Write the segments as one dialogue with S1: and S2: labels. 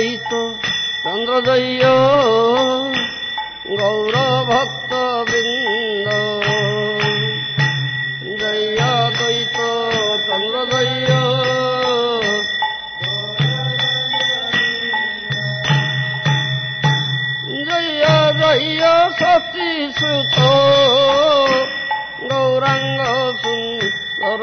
S1: সহিত চন্দ্রজয় গৌরভক্ত বৃন্দ জয় দ্বৈত চন্দ্রজয় জয় জয় শশী সুত গৌরাঙ্গ সুন্দর।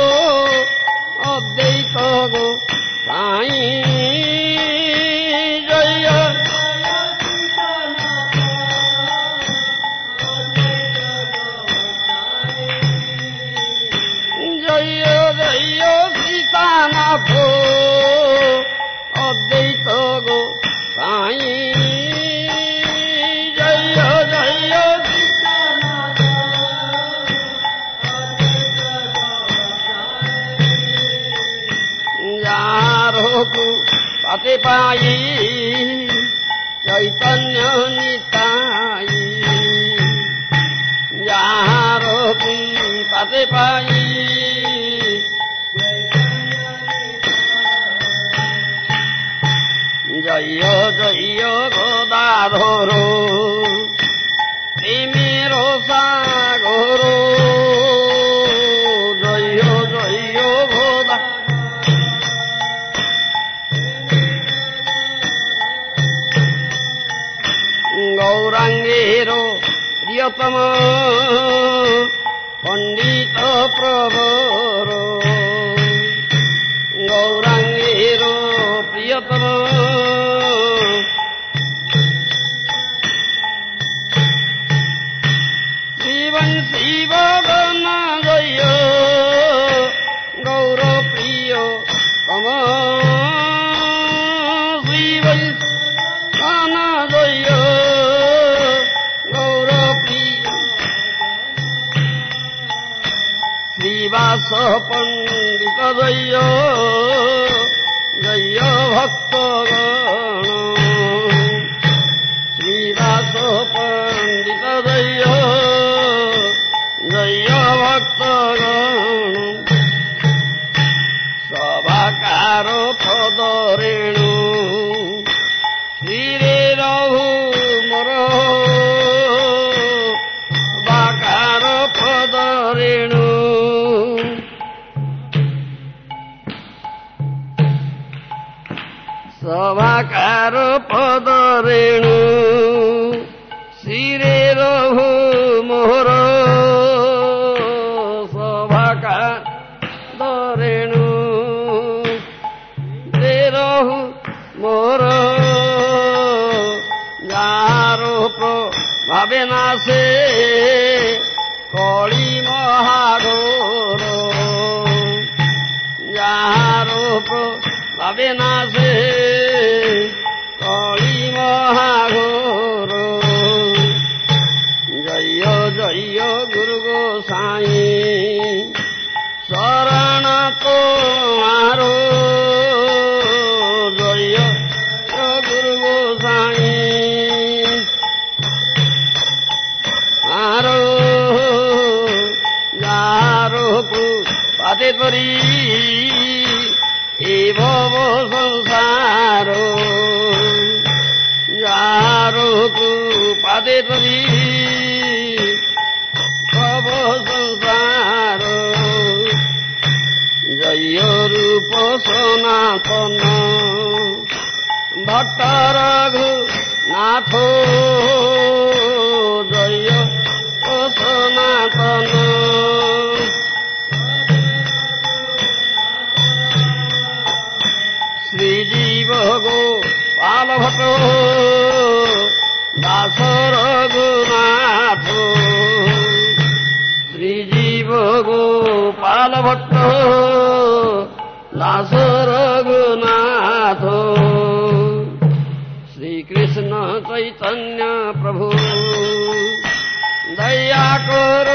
S1: 阿姨。பண்டியப்பமோ கொண்டி চৈতন্য প্রভু দয়া কর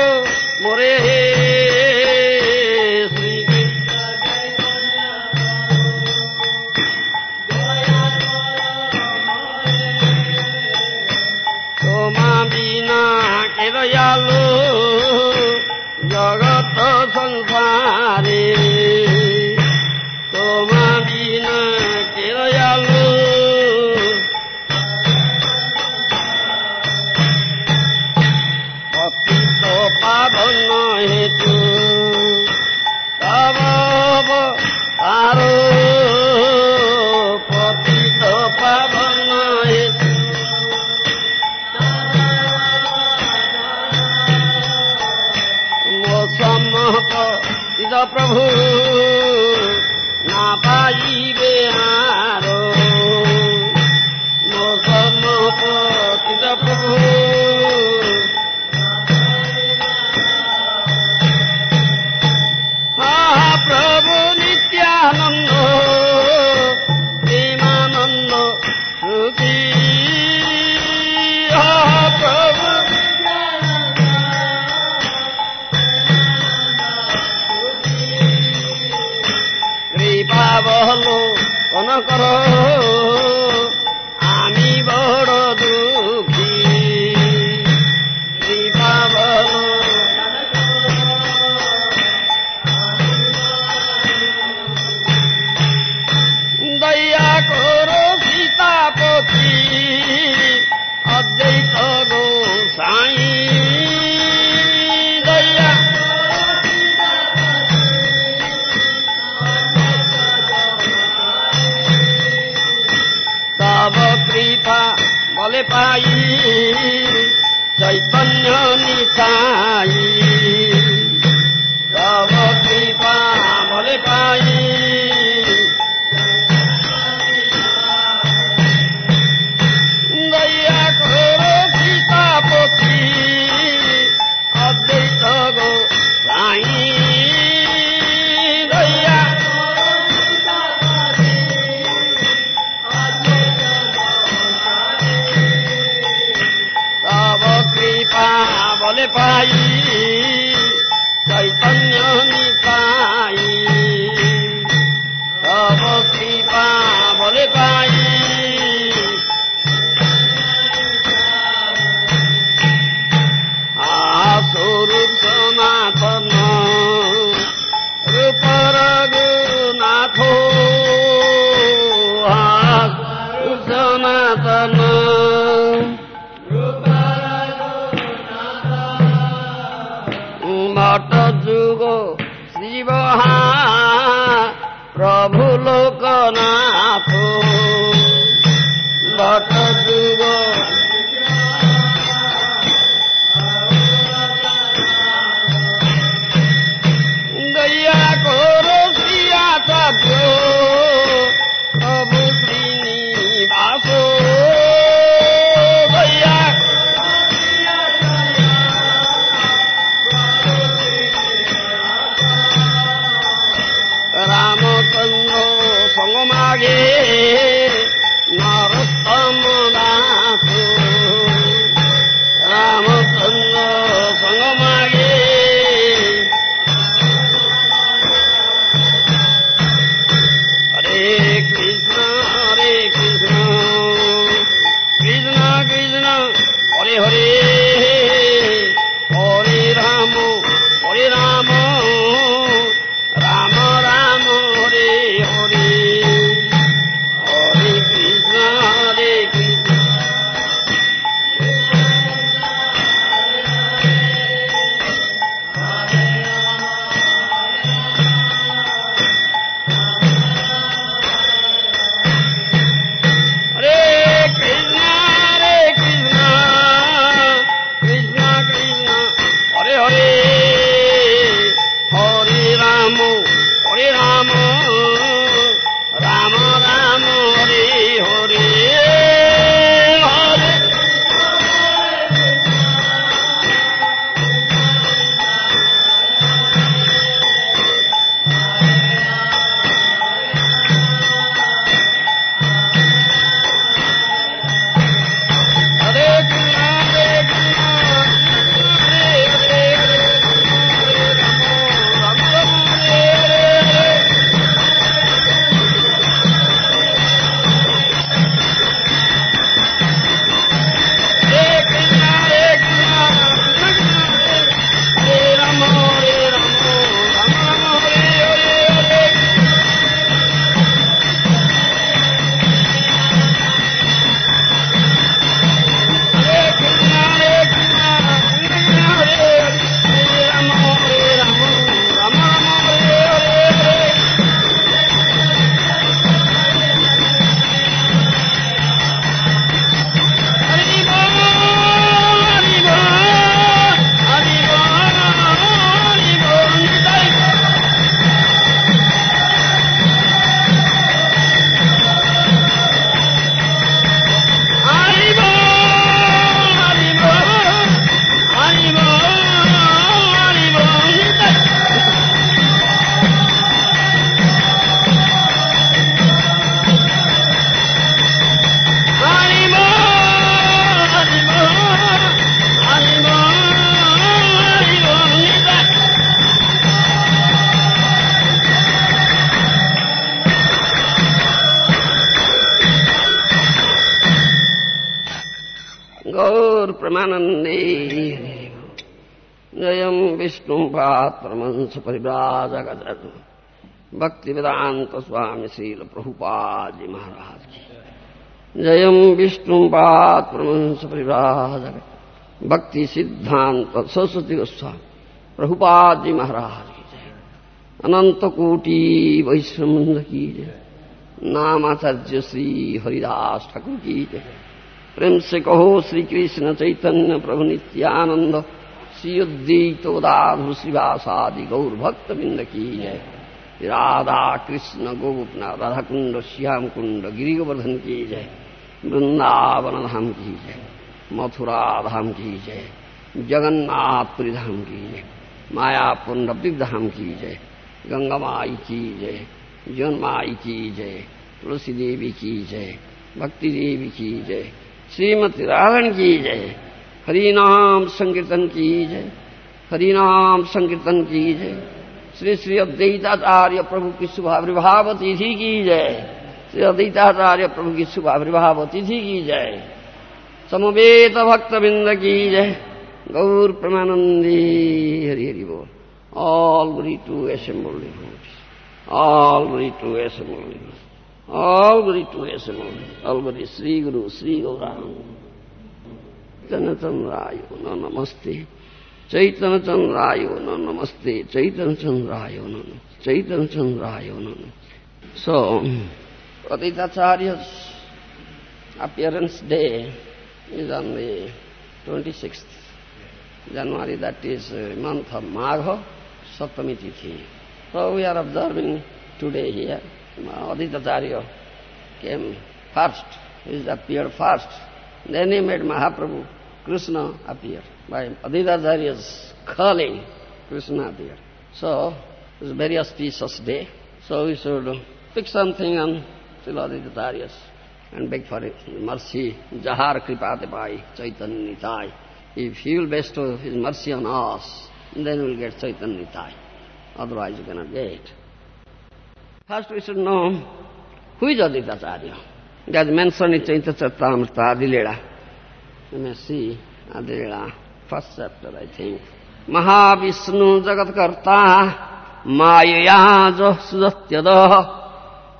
S1: परमंस भक्ति भक्तिवेदान्त स्वामी श्रील प्रभुपादजी महाराज की विष्णु विष्णुपात् परमंस परिव्राजगत भक्ति सिद्धांत सरस्वती गोस्वामी, प्रभुपाद जी महाराज की जय। अनंत कोटि वैष्णव की जय। नामाचार्य श्री हरिदास ठाकुर की जय। प्रेम से कहो श्री कृष्ण चैतन्य प्रभु नित्यानंद। श्री उद्दीत उदाधु श्रीवासादि गौर भक्त बिंद की जय राधा कृष्ण गोपना राधा कुंड श्याम कुंड गिरी गोवर्धन की जय वृंदावन धाम की जय मथुरा धाम की जय जगन्नाथपुरी धाम की जय मायापुर नवदीप धाम की जय गंगा माई की जय जन माई की जय तुलसी देवी की जय भक्ति देवी की जय श्रीमती रावण की जय हरि नाम संकीर्तन की जय हरि नाम संकीर्तन की जय श्री श्री अद्वैताचार्य प्रभु की शुभा विभाव तिथि की जय। श्री अद्वैताचार्य प्रभु की शुभा प्रभाव तिथि की जय। समवेत भक्तबिंद की जय। गौर प्रमानंदी। हरि हरि बोल। All glories to assemble all glories to assemble all glories to assemble all glories Shri Guru Shri Gaura Chaitanya Chandrayo no namaste. Chaitanya Chandrayo no Chaitanya Chandrayo no So, Advaitacharya's appearance day is on the 26th January, that is uh, month of Magha, Saptami Tithi. So we are observing today here, Advaitacharya came first, he appeared first. Then he made Mahaprabhu, Krishna appear. By Advaitacharya's calling, Krishna appeared. So, it's a very auspicious day. So we should pick something on Srila Advaitacharya's and beg for it. Mercy, Jahar Kripate Pai, Chaitanya Nitai. If he will bestow his mercy on us, then we'll get Chaitanya Nitai. Otherwise you cannot get it. First we should know who is Advaitacharya. That is mentioned in Chaitanya Charitamrita, Adilila. see adela first chapter i think mahavishnu jagat karta mayaya jo sudatyada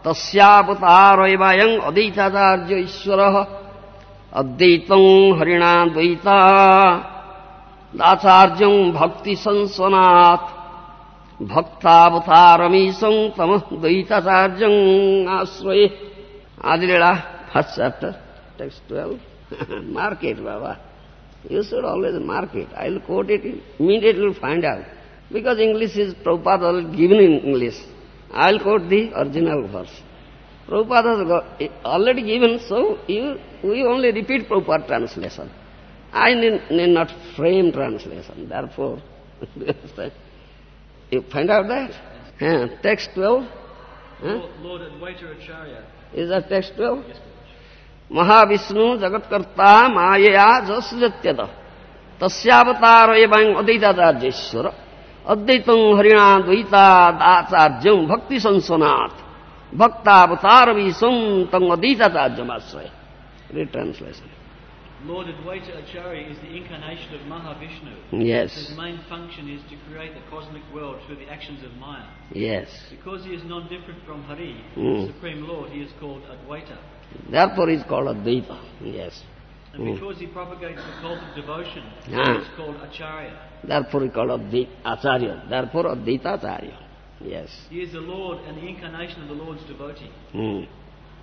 S1: tasyavataro ivayam aditacharya ishwarah अद्वैतं हरिणा Dvaita दाचार्यं भक्तिसंसनात् भक्तावतारमीशं तमः द्वैताचार्यम् आश्रये Adilila first chapter text twelve mark it, Baba. You should always mark it. I'll quote it, immediately you'll find out. Because English is Prabhupada already given in English. I'll quote the original verse. Prabhupada has eh, already given, so you, we only repeat Prabhupada translation. I need, need not frame translation. Therefore, you find out that? Yeah, text 12. Huh?
S2: Lord Advaita Acharya.
S1: Is that text 12?
S2: Yes.
S1: Mahavishnu जगत्कर्ता मायया जस्यत्यद तस्यावतार एवं अद्वैताचार्येश्वर अद्वैतं हरिणा द्वैतादाचार्यं भक्ति संसनात् भक्तावतार विषम तंग अद्वैताचार्यमाश्रय Retranslation.
S2: Lord Advaita Acharya is the incarnation of Mahavishnu.
S1: Yes,
S2: His main function is to create the cosmic world through the actions of Maya.
S1: yes.
S2: Because he is non-different from Hari,
S1: Mm.
S2: the Supreme Lord, he is called Advaita.
S1: Therefore is called a Advaita. Yes.
S2: And
S1: Mm.
S2: because he propagates the cult of devotion,
S1: Ah.
S2: he is called Acharya.
S1: Therefore is called Advaita Acharya. Therefore Advaita Acharya. Yes.
S2: He is the Lord and the incarnation of the Lord's devotee.
S1: Hmm.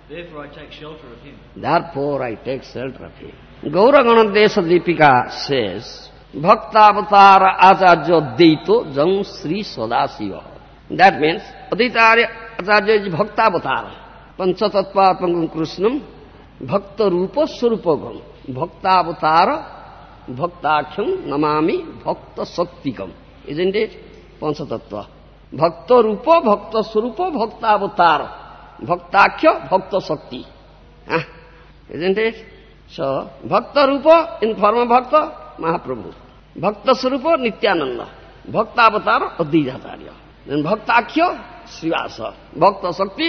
S2: Therefore I take shelter of him.
S1: Therefore I take shelter of him. Gauraganoddesha Dipika says, Bhaktavatara Acharya Advaito Jam Sri Sadasiva. That means, Advaita Acharya is Bhaktavatara. पंचतत्वात्मक कृष्णम भक्त रूप स्वरूपम भक्तावतार भक्ताख्यम नमामि भक्त सत्विकम पञ्चतत्त्व। It पंचतत्व भक्त रूप भक्त स्वरूप भक्तावतार। भक्ताख्य भक्त शक्ति स इट सो भक्त रूप इन फर्म भक्त महाप्रभु भक्त स्वरूप भक्तावतार अद्वैताचार्य भक्ताख्य श्रीवास भक्त शक्ति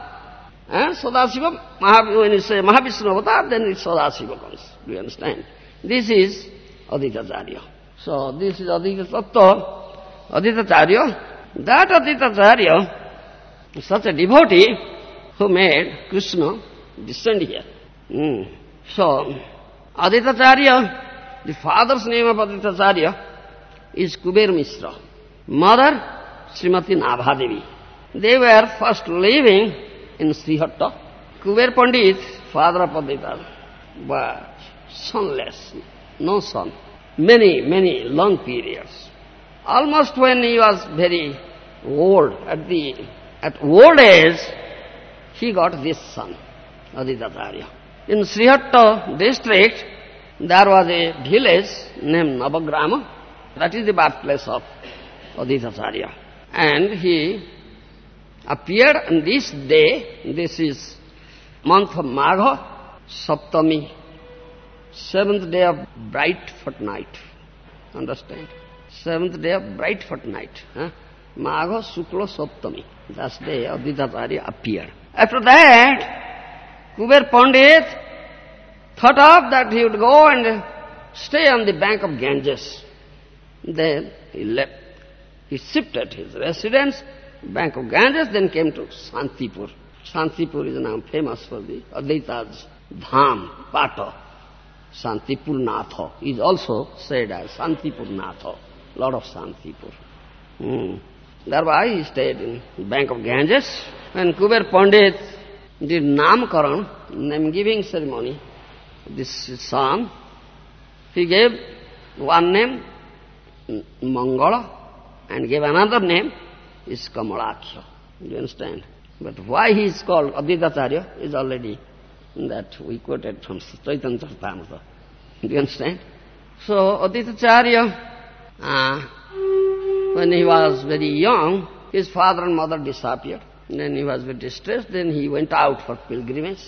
S1: and Sadasiva, Mahav, when you say Mahavishnu Avatara, then it's Sadasiva comes. Do you understand? This is Advaitacharya. So this is Advaita Tattva, Advaitacharya. That Advaitacharya is such a devotee who made Krishna descend here. Mm. So, Advaitacharya, the father's name of Advaitacharya, is Kuber Mishra. Mother, Srimati Nabhadevi. They were first living in Srihatta. Kuber Pandit, father of Advaita, but sonless, no son. Many, many long periods. Almost when he was very old, at the at old age, he got this son, Advaitacharya. In Srihatta district, there was a village named Navagrama, that is the birthplace of Advaitacharya. And he appeared on this day, this is month of Magha, Saptami, seventh day of bright fortnight. Understand? Seventh day of bright fortnight. Huh? Magha Sukla Saptami. That day Advaitacharya appeared. After that, Kuber Pandit thought of that he would go and stay on the bank of Ganges. Then he left. He shifted his residence, Bank of Ganges, then came to Santipur. Santipur is now famous for the Advaita's Dham, Pata. Santipur Natha is also said as Santipur Natha, Lord of Santipur. Hmm. Thereby he stayed in Bank of Ganges. When Kuber Pandit did Namkaran, name-giving ceremony, this son, he gave one name, Mangala and gave another name is Kamalakhya. Do you understand? But why he is called Advaitacharya is already that we quoted from Chaitanya Charitamrita. Do you understand? So Advaitacharya, uh, when he was very young, his father and mother disappeared. Then he was very distressed. Then he went out for pilgrimage,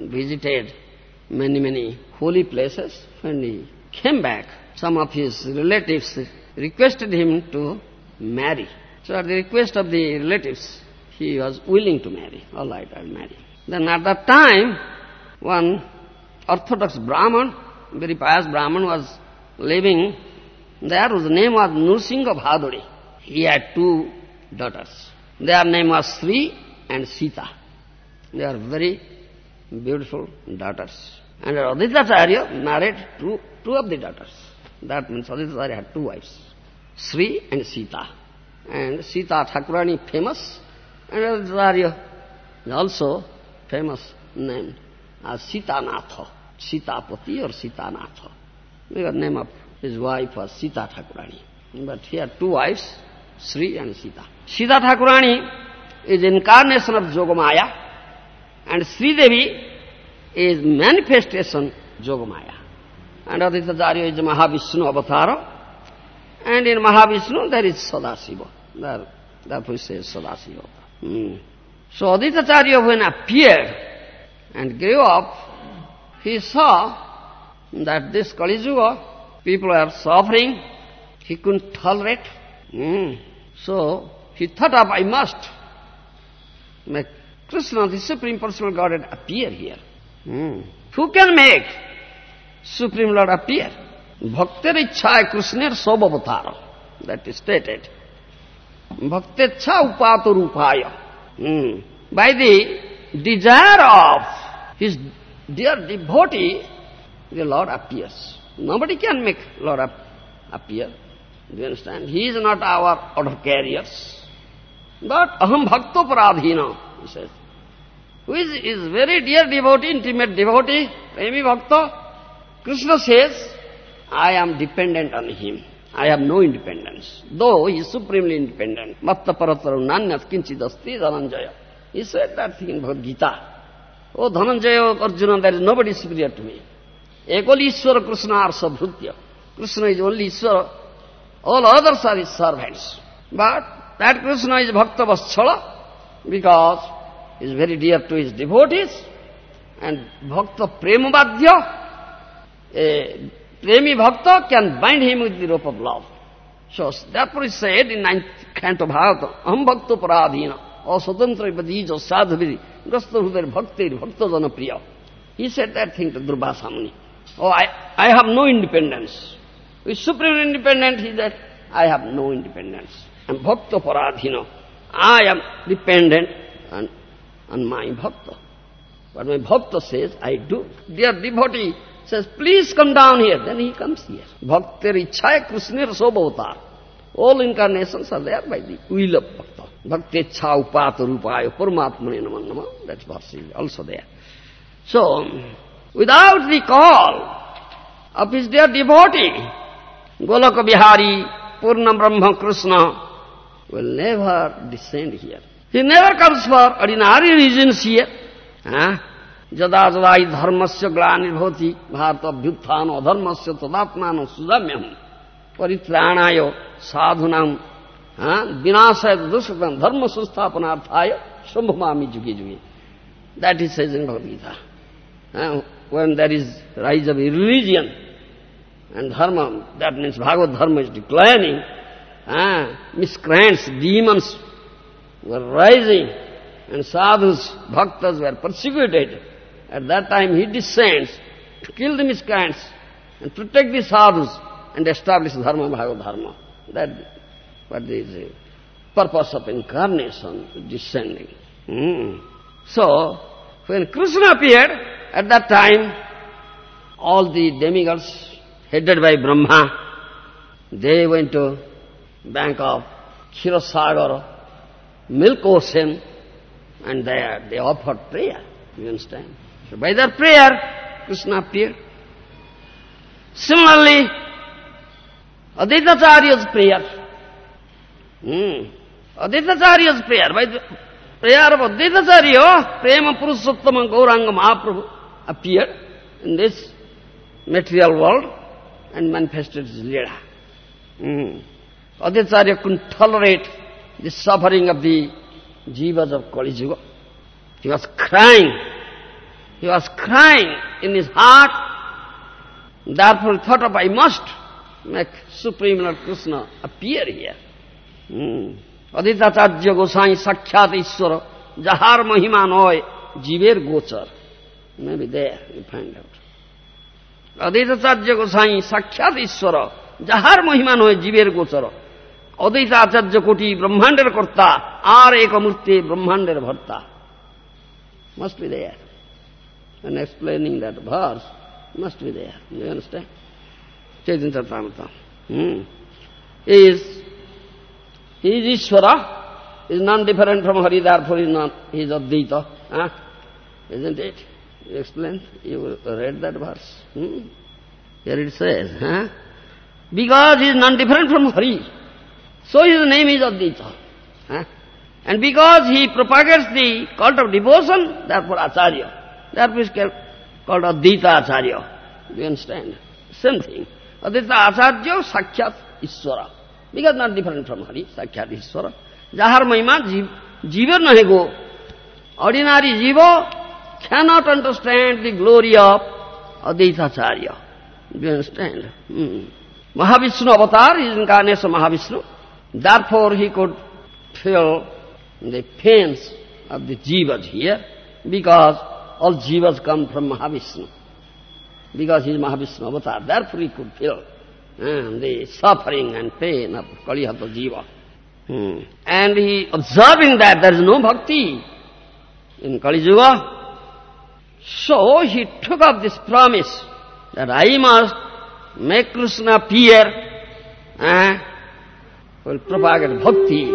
S1: visited many, many holy places. When he came back, some of his relatives requested him to marry. So at the request of the relatives, he was willing to marry. All right, I'll marry. Then at that time, one orthodox Brahman, very pious Brahman was living there whose name was Nursingha Bhaduri. He had two daughters. Their name was Sri and Sita. They are very beautiful daughters. And Advaitacharya married two, two of the daughters. That means Advaitacharya had two wives, Sri and Sita. And Sita Thakurani famous, and is also famous named as Sita Natha, Sitapati or Sita Natha. The name of his wife was Sita Thakurani. But he had two wives, Sri and Sita. Sita Thakurani is incarnation of Jogamaya, and Sri Devi is manifestation Jogamaya. And Advaitacharya is Mahavishnu avatar. And in Mahavishnu there is Sadasiva. There, therefore he says Sadasiva. Hmm. So Advaitacharya when appeared and grew up, he saw that this Kali Yuga, people are suffering, he couldn't tolerate. Hmm. So he thought of, I must make Krishna, the Supreme Personal Godhead, appear here. Hmm. Who can make Supreme Lord appear. Hmm. By the desire of his dear devotee, the Lord appears. Nobody can make Lord ap appear. Do you understand? He is not our order carriers. But aham bhakto paradhina, he says. Who is, is very dear devotee, intimate devotee, premi bhakta, Krishna says, I am dependent on him. I have no independence. Though he is supremely independent. Matta parataru nanyat kinchidasti dhananjaya. He said that thing in Bhagavad Gita. Oh Dhananjaya, Arjuna, there is nobody superior to me. Ekoli Ishwara Krishna Arsa Bhrutya. Krishna is only Ishvara. All others are his servants. But that Krishna is Bhakta Vatsala because he is very dear to his devotees and Bhakta Premabadhya, a Premi Bhakta can bind him with the rope of love. So therefore he said in ninth canto Bharata, Aham Bhakta Paradhina, O Swatantra Vadijo Sadhavidi, Grasta Hudar Bhaktir Bhakta Jana Priya. He said that thing to Durvasa Muni. Oh, I, I have no independence. With supreme independence, he said, I have no independence. I am Bhakta Paradhina. I am dependent on, on my Bhakta. What my Bhakta says, I do. Dear devotee says, please come down here. Then he comes here. Bhaktir ichhaya krishnir sobhavatar. All incarnations are there by the will of Bhakta. Bhakti ichha upata rupaya paramatmane namannama. That verse is also there. So, without the call of his dear devotee, Goloka Bihari, Purna Brahma Krishna, will never descend here. He never comes for ordinary reasons here. Huh? जदा जदा धर्म से ग्लानी भारत अभ्युत्थान अधर्म से तदात्मान सुदम्यम परित्राणा साधुना विनाशय दुष्क धर्म संस्थापनाथा शुभमामी जुगे। जुगे that is such in when there is rise of religion and dharma that means Bhagavata dharma is declining miss demons were rising and sadhu bhakta were persecuted At that time he descends to kill the miscreants and protect the sadhus and establish dharma, Bhagavad dharma. That what is the purpose of incarnation, descending. Mm. So, when Krishna appeared, at that time, all the demigods, headed by Brahma, they went to bank of Kshirasagar, milk ocean, and there they offered prayer. You understand? So by their prayer, Krishna appeared. Similarly, Advaitacharya's prayer. Hmm. Advaitacharya's prayer. By the prayer of Advaitacharya, Prema Purushottama Gauranga Mahaprabhu, appeared in this material world and manifested his Leela. Mm. Advaitacharya couldn't tolerate the suffering of the jivas of Kali Yuga. He was crying. He was crying in his heart. Therefore he thought of, I must make Supreme Lord Krishna appear here. Mm. Advaitacharya Gosai Sakhyat Ishwara, Jahar Mahima Noy, Jiver Gochar. Maybe there you find out. Advaitacharya Gosai সাক্ষাৎ ঈশ্বর যাহার মহিমা নয় জীবের গোচর অদ্বৈত আচার্য কোটি ব্রহ্মাণ্ডের কর্তা আর এক মূর্তি ব্রহ্মাণ্ডের ভর্তা must be there. And explaining that verse must be there. You understand? Chaitanya Charitamrita. Hmm. Is, he is Ishvara, is non-different from Hari, therefore he is, not, is Advaita. Huh? Isn't it? You explain? You read that verse? Hmm? Here it says, huh? Because he is non-different from Hari, so his name is Advaita. Huh? And because he propagates the cult of devotion, therefore Acharya. He is called Advaita Acharya. Do you understand? Same thing. Advaita Acharya, Sakhyat Ishvara. Because not different from Hari, Sakhyat Ishvara. Jahar Mahima, Jiva nahi go. Ordinary Jiva cannot understand the glory of Advaita Acharya. Do you understand? Hmm. Mahavishnu avatar is incarnation Mahavishnu. Therefore he could feel the pains of the jivas here, because all jivas come from Mahavishnu. Because he is Mahavishnu avatar, therefore he could feel uh, the suffering and pain of Kalihata jiva. Hmm. And he, observing that there is no bhakti in Kali Yuga, so he took up this promise that I must make Krishna appear and will propagate bhakti.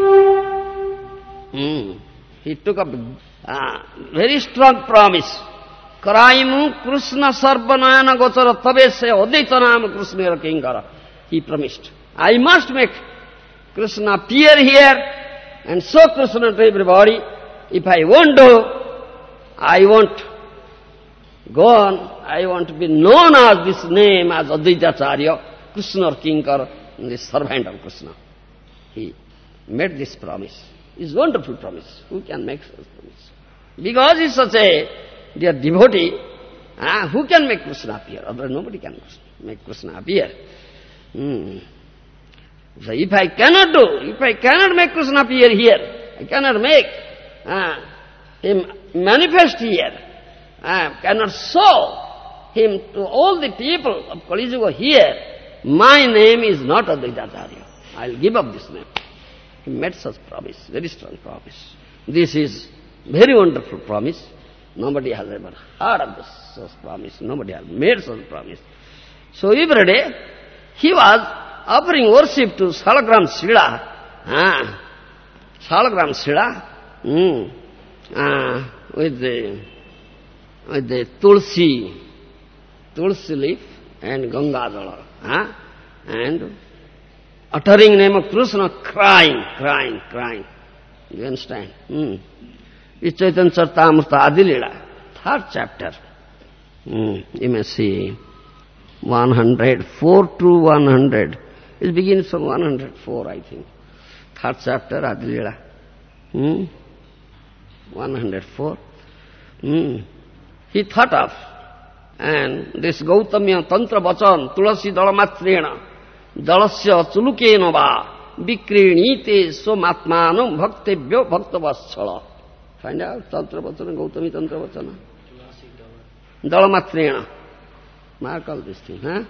S1: Hmm. He took up a very strong promise. Karaimu Krishna Sarvanayana Gochara Tabesya Advaitanam Krishna Kinkara. He promised. I must make Krishna appear here and show Krishna to everybody. If I won't do, I won't go on. I want to be known as this name as Advaitacharya. Krishna or Kinkar, the servant of Krishna. He made this promise. It's wonderful promise. Who can make such promise? Because he's such a dear devotee, ah, who can make Krishna appear? Otherwise nobody can make Krishna appear. Hmm. So if I cannot do, if I cannot make Krishna appear here, I cannot make ah, him manifest here, I cannot show him to all the people of Kali Yuga here, my name is not Advaita Acharya. I'll give up this name. He made such promise, very strong promise. This is very wonderful promise. Nobody has ever heard of this such promise. Nobody has made such promise. So every day he was offering worship to Salagram Sila. Ah, Salagram Sila. Mm, ah, with the with the tulsi, tulsi leaf and Ganga Jala. Ah, and uttering name of Krishna, crying, crying, crying. You understand? Hmm. It's Chaitanya Charitamrita Adilila, third chapter. Hmm. You may see 104 to 100. It begins from 104, I think. Third chapter, Adilila. Hmm. 104. Hmm. He thought of, and this Gautamya Tantra Vachan, Tulasi Dalamatrena, Va, Vikrinite Somatmanam Bhaktebhyo Bhaktavatsala. Find out Tantra Vachana, Gautami Tantra Vachana. Dalamatrena. Mark all this thing, huh?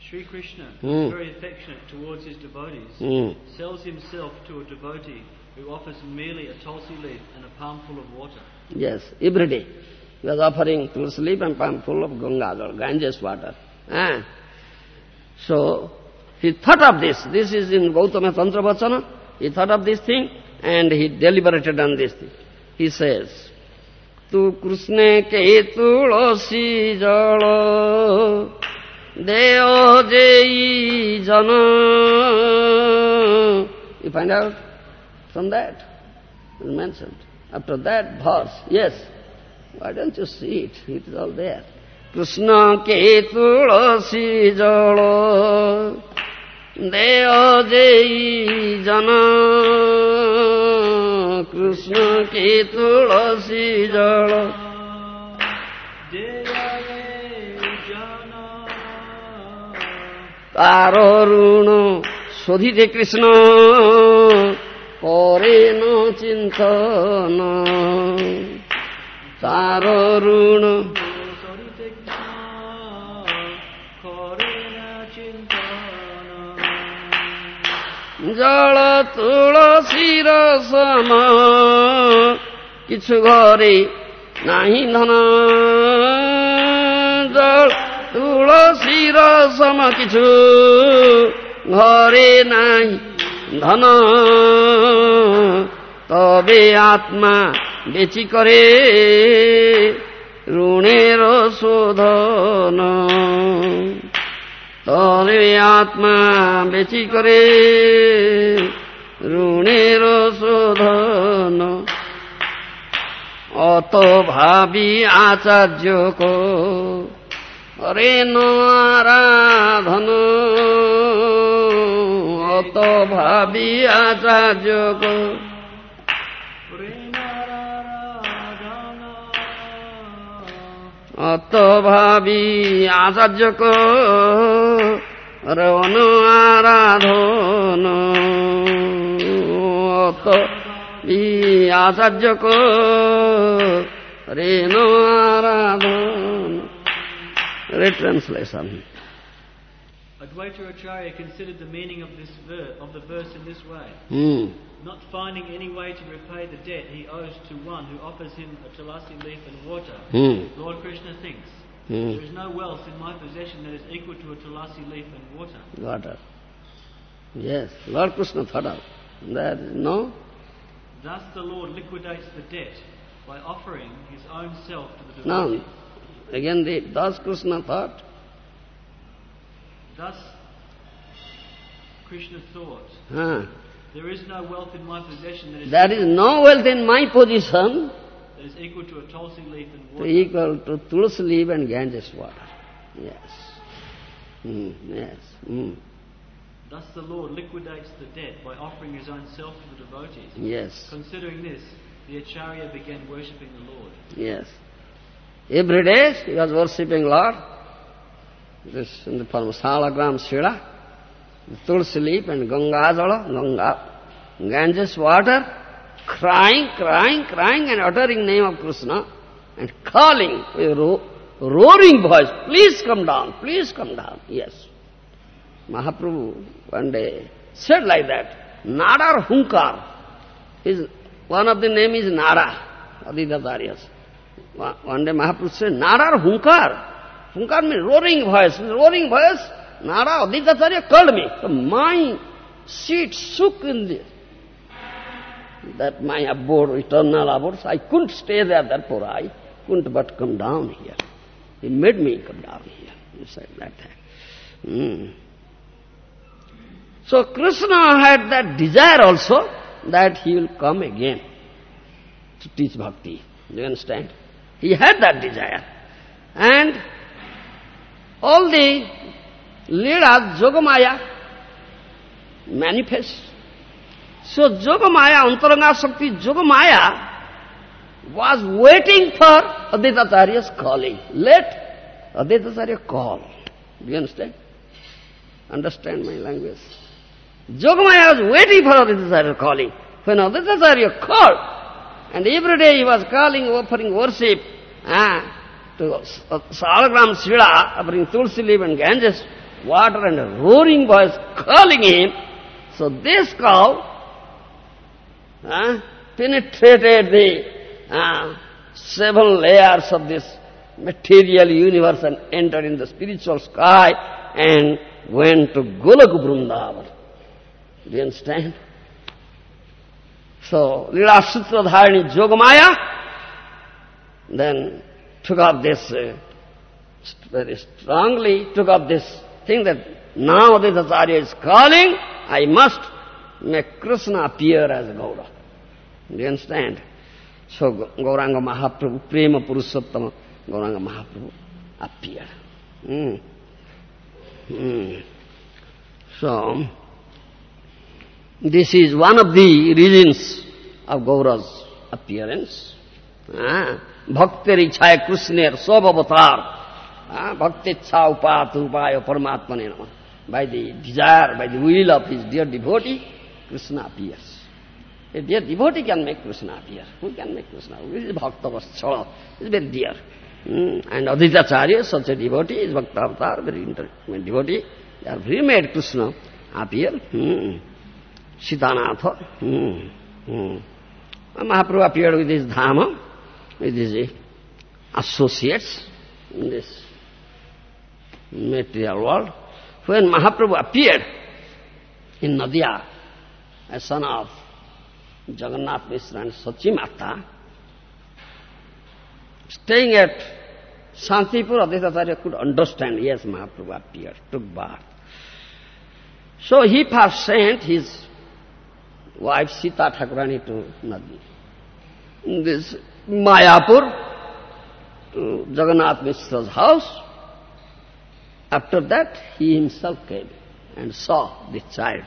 S2: Sri Krishna,
S1: Hmm.
S2: very affectionate towards his devotees,
S1: Hmm.
S2: sells himself to a devotee who offers merely a tulsi leaf and a palmful of water.
S1: Yes, every day. He was offering tulsi leaf and palm full of Ganga or Ganges water. Ah. So, he thought of this. This is in Gautama Tantra Vachana. He thought of this thing and he deliberated on this thing. He says, Tu Krishna ke tulasi jala deo jai jana. You find out from that? It's mentioned. After that verse, yes. Why don't you see it? It is all there. Krishna ke tulasi jala deo jai jana Krishna ke tulasi jala তার ঋণ শোধিতে কৃষ্ণ করে ন চিন্তন তার ঋণ জল তুলসীর সম কিছু ঘরে নাহি ধন। জল তুলসীর সম কিছু ঘরে নাহি ধন। তবে আত্মা বেচি করে ঋণের শোধন। তবে আত্মা বেচি করে ঋণের শোধন। অত ভাবি আচার্য করে নারাধন। অত ভাবি আচার্য অত ভাবি আচার্য রন আরাধন অত ভি আচার্য রেন আরাধন Retranslation.
S2: Advaita Acharya considered the meaning of this ver- of the verse in this way.
S1: Hmm.
S2: Not finding any way to repay the debt he owes to one who offers him a tulasi leaf and water,
S1: Hmm.
S2: Lord Krishna thinks,
S1: Hmm.
S2: there is no wealth in my possession that is equal to a tulasi leaf and water.
S1: Water. Yes, Lord Krishna thought of that. No?
S2: Thus the Lord liquidates the debt by offering his own self to the devotee.
S1: Again, the, thus Krishna thought.
S2: Thus Krishna thought. There is no wealth in my possession that is,
S1: There is no wealth in my position
S2: that is equal to a tulsi leaf and water.
S1: to equal to tulsi leaf and Ganges water. Yes. Mm, yes. Mm,
S2: Thus the Lord liquidates the debt by offering his own self to the devotees.
S1: yes.
S2: Considering this, the Acharya began worshipping the Lord.
S1: Yes. Every day he was worshipping Lord. This in the form of Salagram Shila, the Tulsi leaf and Ganga Jala, Ganga, Ganges water, crying, crying, crying and uttering name of Krishna and calling with ro- roaring voice, please come down, please come down. Yes. Mahaprabhu one day said like that, Nada Hunkar. His, one of the name is Nara, Aditacharyas. One day Mahaprabhu said, Nara Hunkar? Hunkar means roaring voice. Roaring voice, Nara Advaitacharya called me. So my seat shook in the, that my abode, eternal abode. I couldn't stay there, therefore I couldn't but come down here. He made me come down here. He said that. So Krishna had that desire also that he will come again to teach bhakti. Do you understand? He had that desire. And all the Leelas, Jogamaya, manifest. So Jogamaya, Antaranga Shakti, Jogamaya was waiting for Advaitacharya's calling. Let Advaitacharya call. Do you understand? Understand my language? Jogamaya was waiting for Advaitacharya calling. When Advaitacharya called, and every day he was calling, offering worship ah, to Salagram Sila, offering Tulsi leaf and Ganges, water and a roaring voice calling him. So this call ah, penetrated the ah, seven layers of this material universe and entered in the spiritual sky and went to Golok Vrindavan. Do you understand? So, Lila Sutradharani Jogamaya then took up this, uh, very strongly took up this thing that now this Acharya is calling, I must make Krishna appear as Gaura. Do you understand? So Gauranga Mahaprabhu, Prema Purushottama, Gauranga Mahaprabhu appeared. Hmm. Hmm. So, this is one of the reasons of Gaura's appearance. Ah, Bhaktir ichhaya Krishner sab avatar. Bhakti ichha upat upaya paramatmane nama. By the desire, by the will of his dear devotee, Krishna appears. A dear devotee can make Krishna appear. Who can make Krishna? Who is Bhaktavatsala? He is very dear. Hmm. And Advaitacharya, such a devotee, is Bhakta Avatar, very intimate devotee. They have remade Krishna appear. Hmm. Sitanatha. Hmm. Hmm. Mahaprabhu appeared with his Dhama, with his associates in this material world. When Mahaprabhu appeared in Nadia, a son of Jagannath Mishra and Sachi Mata, staying at Shantipur, Advaitacharya could understand, yes, Mahaprabhu appeared, took bath. So he first sent his wife Sita Thakurani to Nadi. In this Mayapur, to Jagannath Mishra's house. After that, he himself came and saw the child.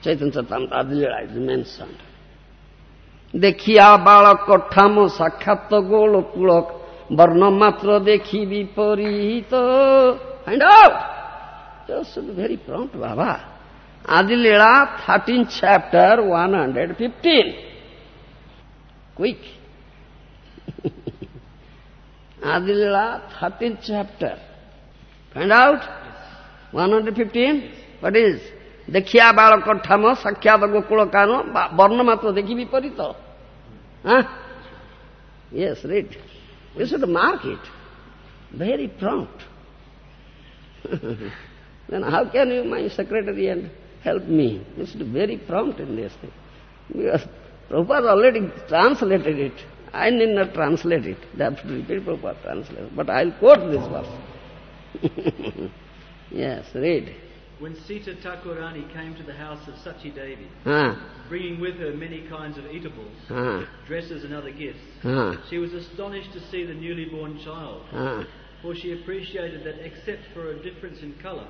S1: Chaitanya Chaitanya Adilera is mentioned. Dekhiya balak kothamo sakhat golo pulak varna matra dekhi viparita. Find out! Just very prompt, Baba. Adilera, 13th chapter, 115. Quick. Adilera, 13th chapter. Find out? 115? What is? দেখিয়া বালক ঠাম সাক্ষাৎ গোকুল কান বর্ণমাত্র দেখি বিপরীত Huh? Yes, read. We should mark it. Very prompt. then how can you, my secretary, and help me? You should be very prompt in this thing. Because Prabhupada already translated it. I need not translate it. They have to repeat Prabhupada translate. But I'll quote this verse. yes, read.
S2: When Sita Thakurani came to the house of Sachi Devi,
S1: Ah,
S2: bringing with her many kinds of eatables,
S1: ah,
S2: dresses and other gifts,
S1: ah,
S2: she was astonished to see the newly born child.
S1: ah.
S2: For she appreciated that except for a difference in colour,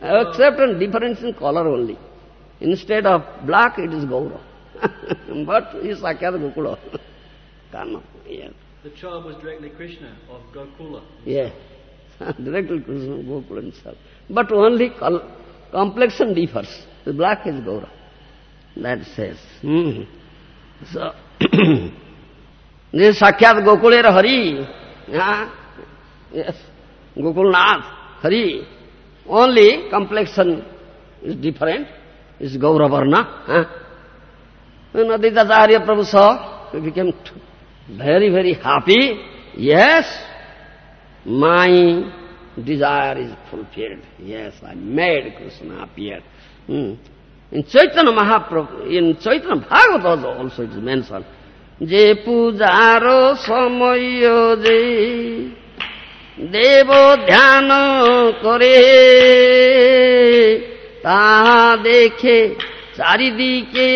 S2: child-
S1: Except a difference in color only. Instead of black, it is Gaura. but he is Sakyat Gokula.
S2: The child was directly Krishna of Gokula.
S1: Yeah. Directly Krishna Gokula himself. But only complexion differs. The black is Gaura. That says. Hmm. So, this Sakyat Gokulera Hari. Yeah. Yes. Gokulnath Hari. Only complexion is different. Is Gaura Varna. Huh? When Aditacharya Prabhu saw, he became very, very happy. Yes, my desire is fulfilled. Yes, I made Krishna appear. Hmm. In Chaitanya Mahaprabhu, in Chaitanya Bhagavata also it is mentioned, যে পূজার সময় যে দেব ধ্যান করে তাহা দেখে চারিদিকে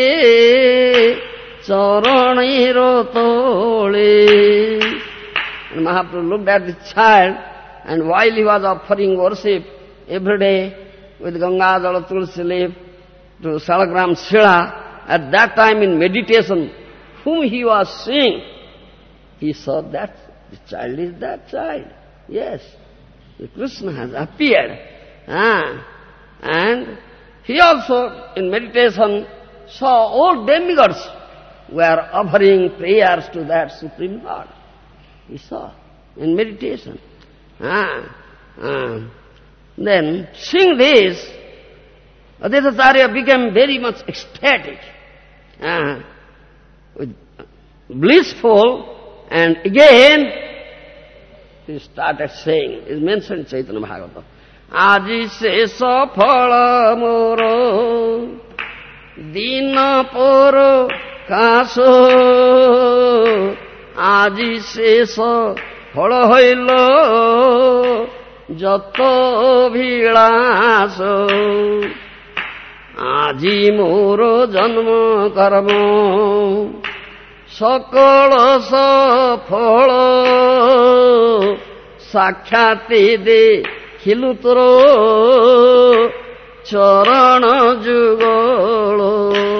S1: চরণের তোলে And Mahaprabhu looked at the child, and while he was offering worship every day with Ganga Jala Tulsi leaf to Salagram Shila, at that time in meditation, whom he was seeing, he saw that the child is that child. Yes, the Krishna has appeared. Ah. And he also, in meditation, saw all demigods were offering prayers to that Supreme Lord. He saw in meditation. Ah, ah. Then, seeing this, Aditacharya became very much ecstatic, ah, with blissful, and again he started saying, is mentioned in Chaitanya Bhagavata, আজি শেষ ফল মোর দিন পর কাশ আজি শেষ ফল হইল। যত অভিলাষ। আজি মোর জন্ম কর্ম। সকল সফল। সাক্ষাতে দে খিলু তোর চরণ যুগল।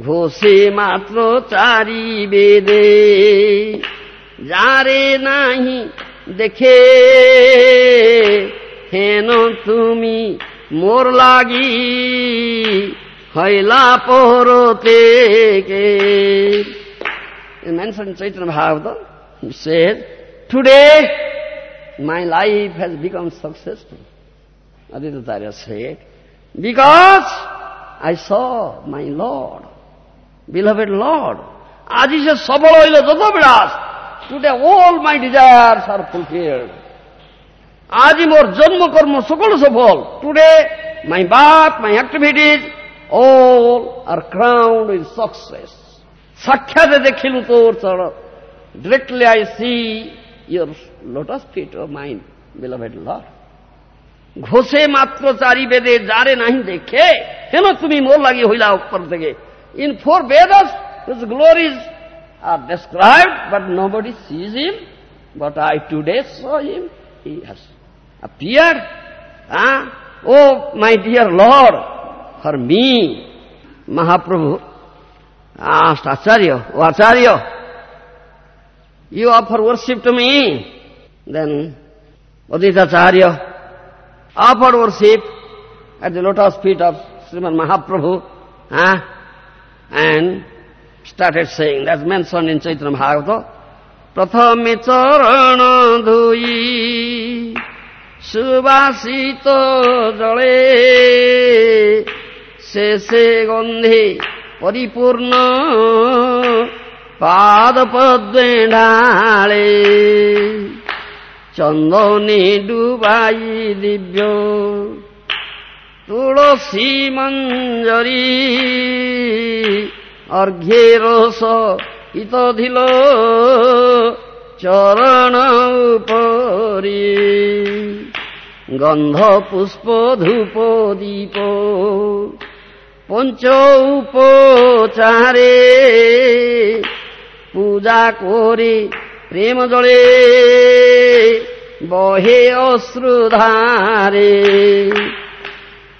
S1: ঘোষে মাত্র চারি বেদে যারে নাহি দেখে হেন তুমি মোর লাগি হইলা পরতে in Chaitanya Bhagavata, he said, today my life has become successful. Aditya said, because I saw my Lord, Beloved Lord, Ajisha Sabaloila Jadavras, today all my desires are fulfilled. Aji mor janma karma sakala sabhal. Today my birth, my activities, all are crowned with success. Sakhyate dekhilu tor charat. Directly I see your lotus feet of mine, beloved Lord. ঘোষে মাত্র চারি বেদে যারে নাহি দেখে কেন তুমি মোর লাগি হইলা উপর থেকে In four Vedas, his glories are described, but nobody sees him. But I today saw him. He has appeared. Huh? Oh, my dear Lord, for me, Mahaprabhu asked Acharya, oh, Acharya, you offer worship to me. Then Advaitacharya Offer worship at the lotus feet of Sri Mahaprabhu. Huh? And started saying, that's mentioned in Chaitanya Bhagavata, প্রথমে চরণ ধুই সুবাসিত জলে শেষে গন্ধে পরিপূর্ণ পাদ পদ্মে ঢালে চন্দনে ডুবাই দিব্য তুলসী মঞ্জরি অর্ঘ্যে রস ইতধিল চরণ উপরি। গন্ধ পুষ্প ধূপ দীপ পঞ্চ উপচারে। পূজা করে প্রেম জলে, বহে অশ্রুধারে।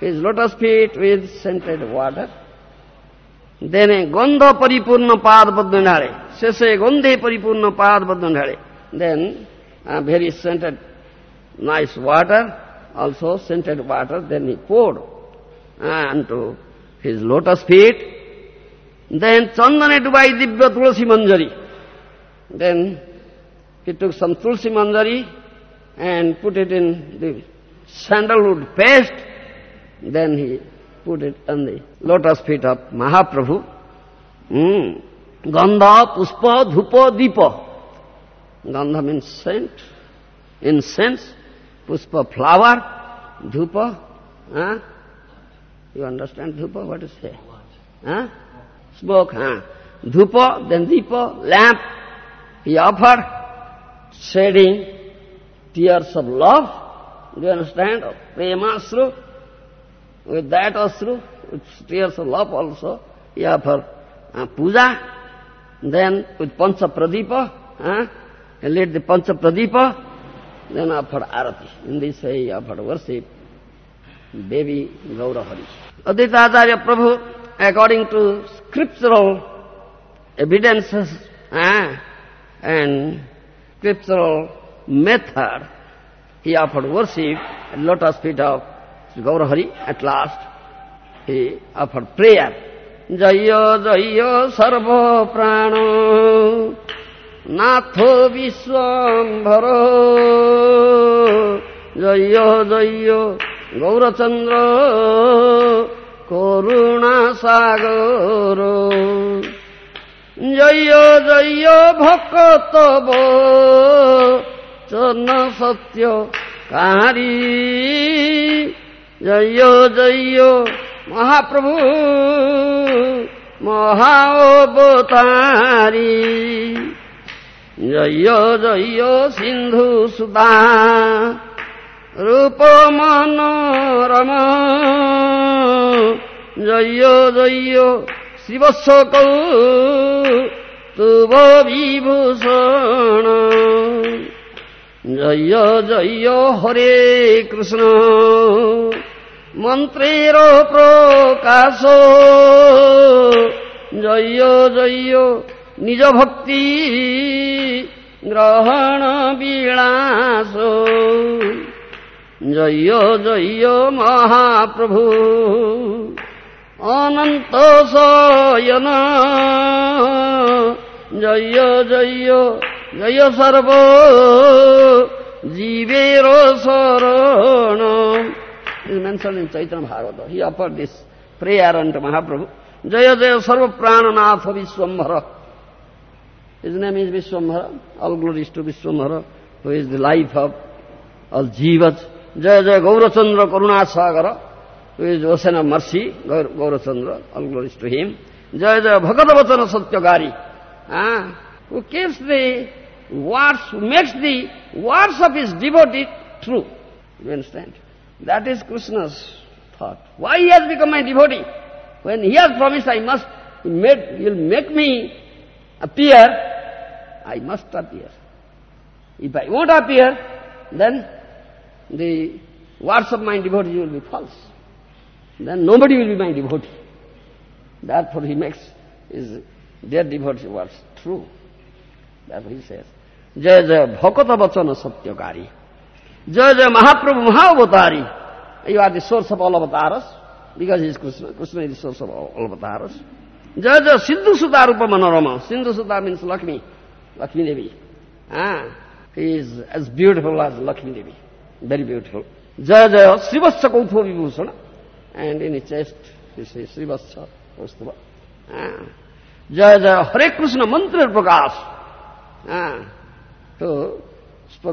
S1: his lotus feet with scented water. देने गन्ध परिपूर्ण पाद बद्ध ढाळे शेषे गन्धे परिपूर्ण पाद बद्ध Dhale then very scented nice water, also scented water, then he poured onto his lotus feet. Then chandane dubai divya tulsi manjari. Then he took some tulsi manjari and put it in the sandalwood paste. Then he put it on the lotus feet of Mahaprabhu. Mm. Gandha, Puspa, Dhupa, Deepa. Gandha means scent, incense, Puspa, flower, Dhupa. Huh? You understand Dhupa? What is it? Huh? Smoke, huh? Dhupa, then Deepa, lamp. He offered, shedding tears of love. Do you understand? Premasru. With that asru, with tears of love also, he offered uh, puja. Then with pancha pradipa, uh, he lit the pancha pradipa, then offered arati. In this way he offered worship. Devi Gaurahari. Advaita Acharya Prabhu, according to scriptural evidences uh, and scriptural method, he offered worship at lotus feet of Gaurahari. At last, he offered prayer. Jaya Jaya Sarva Prana Natho Vishwambhara Jaya Jaya Gaurachandra Karuna Sagar Jaya Jaya Bhakatava Chana Satya জয় জয় মহাপ্রভু মহাবতারি জয় জয় সিন্ধু সুদা রূপ মনোরম জয় জয় শিবশোক তুব বিভূষণ জয় জয় হরে কৃষ্ণ মন্ত্রের প্রকাশ জয় জয় নিজ ভক্তি গ্রহণ বিলাস জয় জয় মহাপ্রভু অনন্ত শয়ন জয় জয় জয় সর্ব জীবের শরণ is mentioned in Chaitanya Bhagavata. He offered this prayer unto Mahaprabhu. Jaya Jaya Sarva Prananatha Vishwambhara. His name is Vishwambhara. All glories to Vishwambhara, who is the life of all jivas. Jaya Jaya Gaurachandra Karunasagara, who is the ocean of mercy, Gaurachandra. All glories to him. Jaya Jaya Bhakatavachana Satyagari. Ah, who keeps the words, who makes the words of his devotee true. You understand? That is Krishna's thought. Why he has become my devotee? When he has promised I must, he made, he'll make me appear, I must appear. If I won't appear, then the words of my devotee will be false. Then nobody will be my devotee. Therefore he makes his dear devotee words true. Therefore he says, Jaya Jaya Bhakata Vachana Satyakari. जय जय Mahaprabhu महाअवतारी you are the source of all avatars because is Krishna Krishna is source of all avatars जय जय सिन्धु सुता रूप मनोरम सिन्धु सुता means Lakshmi Lakshmi Devi is as beautiful as Lakshmi Devi very beautiful जय जय श्रीवत्स कौथो विभूषण एन्ड इन चेस्ट श्रीवत्स कौस्तुभ जय जय हरे कृष्ण मन्त्र प्रकाश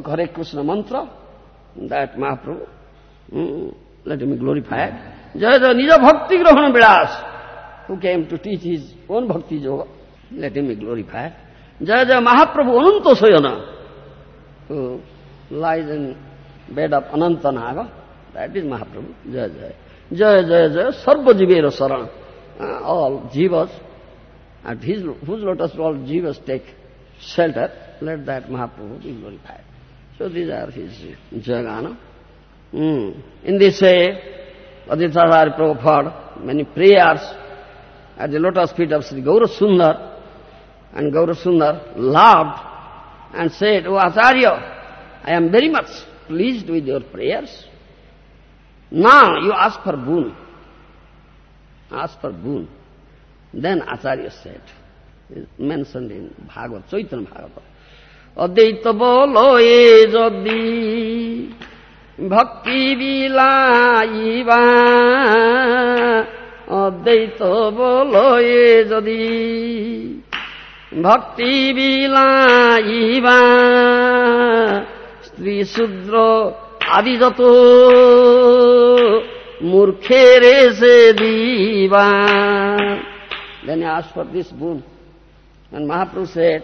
S1: Hare Krishna mantra that Mahaprabhu let me glorified जय जय निज भक्ति ग्रहण विलास who came to teach his own bhakti जो लेट मी ग्लोरीफाइड जय जय Mahaprabhu Ananta सोयन lies in bed of Ananta Naga that is Mahaprabhu जय जय जय जय जय सर्वजीवेर शरण all jivas at his whose lotus all jivas take shelter let that Mahaprabhu be glorified So these are his jagana. Mm. In this way, Advaita Prabhupada, many prayers at the lotus feet of Sri Gaurasundar, and Gaurasundar loved and said, O Acharya, I am very much pleased with your prayers. Now you ask for boon. Ask for boon. Then Acharya said, mentioned in Bhagavad, Chaitanya Bhagavad, অদ্বৈত বলো এ যদি ভক্তি বিলাইবা অদ্বৈত বলো এ যদি ভক্তি বিলাইবা স্ত্রী শূদ্র আদি যত মূর্খের এসে দিবা he asked for this boon. And Mahaprabhu said,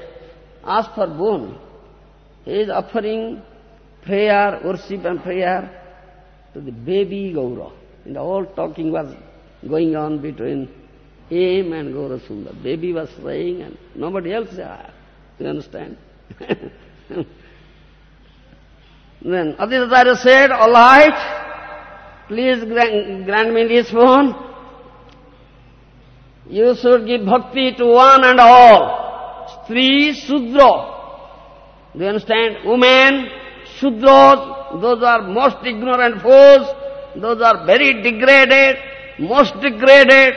S1: ask. He is offering prayer, worship and prayer to the baby Gaura. And all talking was going on between him and Gaura Sundar. Baby was saying and nobody else there. You understand? then Advaita said, all right, please grant, grant me this boon. You should give bhakti to one and all. Stri, Sudra. Do you understand? Women, Sudras, those are most ignorant fools, those are very degraded, most degraded.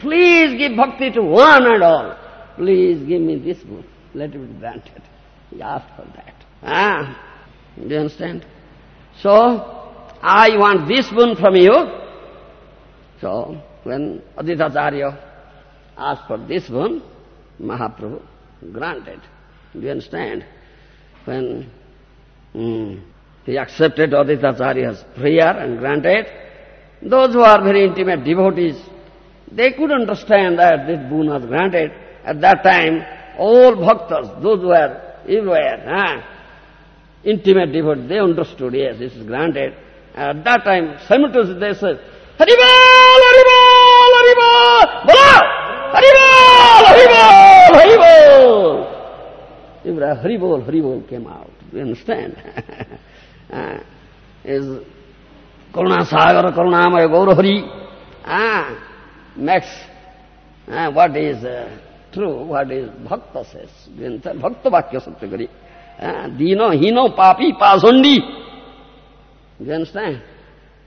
S1: Please give bhakti to one and all. Please give me this boon. Let it be granted. He asked for that. Ah, do you understand? So, I want this boon from you. So, when Advaitacharya asked for this boon, Mahaprabhu granted. Do you understand? When mm, he accepted Advaitacharya's prayer and granted, those who are very intimate devotees, they could understand that this boon was granted. At that time, all bhaktas, those who were everywhere, intimate devotees, they understood, yes, this is granted. At that time, simultaneously they said, Haribol, Haribol, Haribol, Bola! Haribol, Haribol, Haribol! Everywhere Haribol, Haribol came out. You understand? is Karuna Sagar, Karunamaya Gaura Hari. Ah, makes ah, what is uh, true, what is Bhakta says. You understand? Bhakta Vakya Satyagari. Ah, Dino, Hino, Papi, Pasundi. You understand?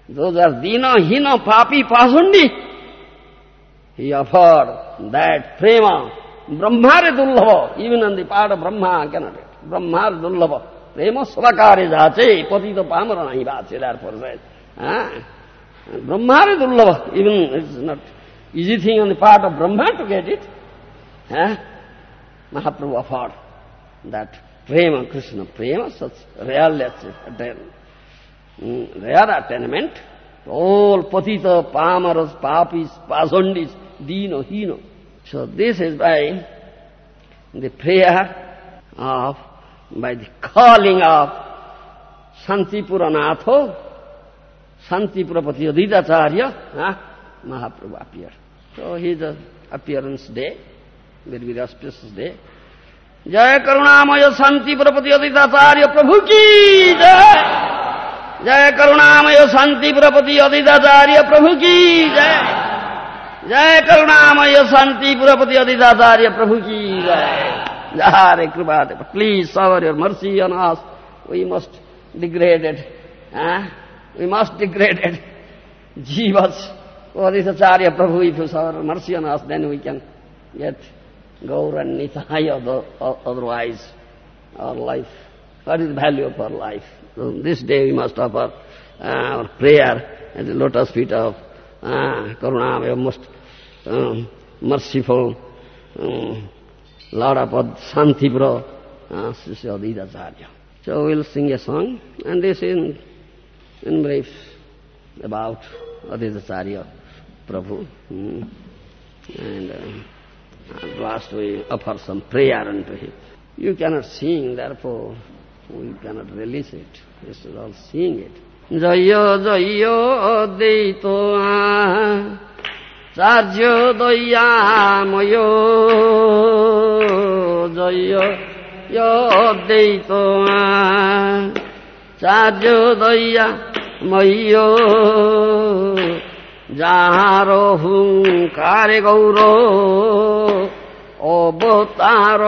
S1: Those are Dino, Hino, Papi, Pasundi. He offered that prema, ಬ್ರಹ್ಮಾರೇ ದುರ್ಲಭ even on the part of Brahma cannot it ಬ್ರಹ್ಮಾರ ದುರ್ಲಭ ಪ್ರೇಮ ಸ್ವಕಾರ್ಯ ಜಾಚೆ ಪತಿತ ಪಾಮರ ನಾಯಿ ಬಾಚೆ ದಾರ್ for ಬ್ರಹ್ಮಾರೇ ದುರ್ಲಭ even it's not easy thing on the part of Brahma to get it Mahaprabhu afford that prema, Krishna prema, such real attainment, rare attainment, all patita, pamaras, papis, pasandis, dino, hino. So this is by the prayer of, by the calling of Santipura Natho, Santipura Pati Aditacharya, huh? Mahaprabhu appeared. So his appearance day, very, very auspicious day. जय करुणामय शांति प्रपति अदिताचार्य प्रभु की जय जय करुणामय शांति प्रपति अदिताचार्य प्रभु की जय जय करुणामय शांति प्रपति अदिताचार्य प्रभु की जय हरे कृपा please shower your mercy on us we must degraded we must degraded जीवस अदिताचार्य प्रभु if you shower mercy on us then we can gate Gaur and Nithaya, otherwise our life, what is the value of our life? So this day we must offer uh, our prayer at the lotus feet of uh, Karuna, most um, merciful um, Lord of Santipura, uh, Srila Advaitacharya. So we'll sing a song, and this in, in brief about Advaitacharya Prabhu. Hmm. And uh, at last we offer some prayer unto him. You cannot sing, therefore we cannot release it. This is all sing it. Jaya Jaya রাজ্য দয়া ময়, জয় দেইত রাজ্য দয়া ময়, যাহার হুঙ্কারে গৌর, অবতার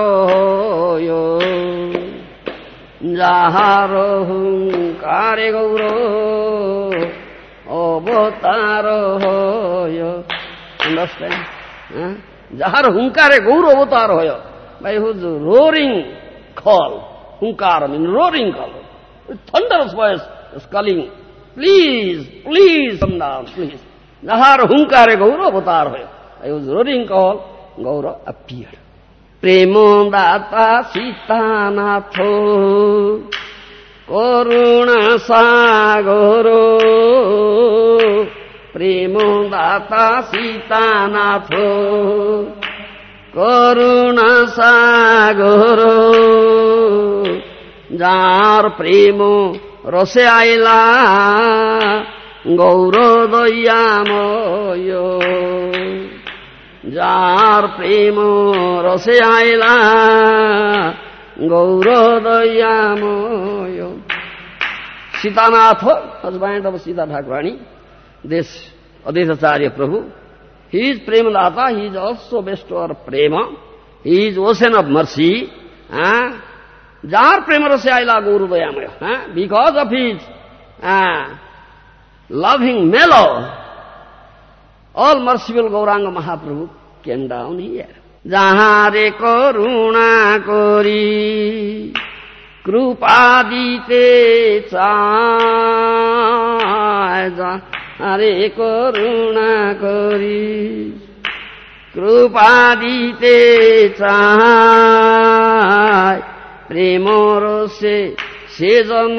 S1: যাহার হুঙ্কারে গৌর, অবতার হয়। আন্ডারস্ট্যান্ড যাহার হুঙ্কারে গৌর অবতার হয় by whose roaring call, hunkar means roaring call, with thunderous voice is calling, please, please come down, please. যাহার হুঙ্কারে গৌর অবতার হয় I was roaring call, Gour appeared. প্রেম দাতা সীতানাথ করুণা সাগর প্রেম দাতা সীতানাথ করুণা সাগর যার প্রেম রসে আইলা গৌর দয়াময় যার প্রেম রসে আইলা গৌর দয়াময় Sitanath, husband of Sita Thakurani, this Advaitacharya Prabhu, he is Premadata, he is also bestower of Prema, he is ocean of mercy, eh? Jar Prema Rasa Aila Guru Dayamaya, eh? because of his eh, loving mellow, all merciful Gauranga Mahaprabhu came down here. যাহারে করুণা করি কৃপা দিতে চায় যাহারে করুণা করি কৃপা দিতে চায় প্রেম রসে সে জন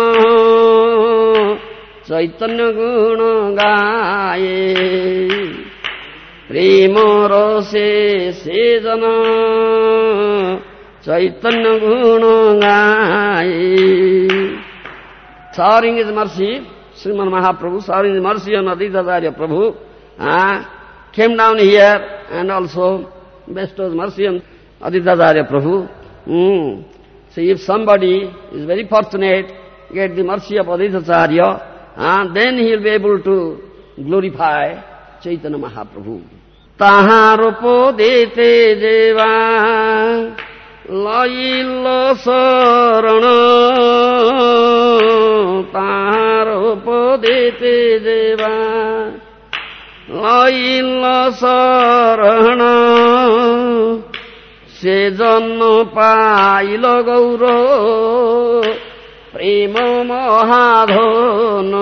S1: চৈতন্য গুণ গায়ে প্রেম রসে সে জন চৈতন্য গুণ গায়ে Showering his mercy, Sriman Mahaprabhu, Swami Mercy on Aditya Prabhu, uh, came down here and also bestows mercy on Aditya Prabhu. Mm. See, if somebody is very fortunate, get the mercy of Aditya uh, then he will be able to glorify Chaitanya Mahaprabhu. Taharupo dete deva lailo sarana তাহার পদেতে দেবা লইল শরণ সে জন্ম পাইল গৌর প্রেম মহাধন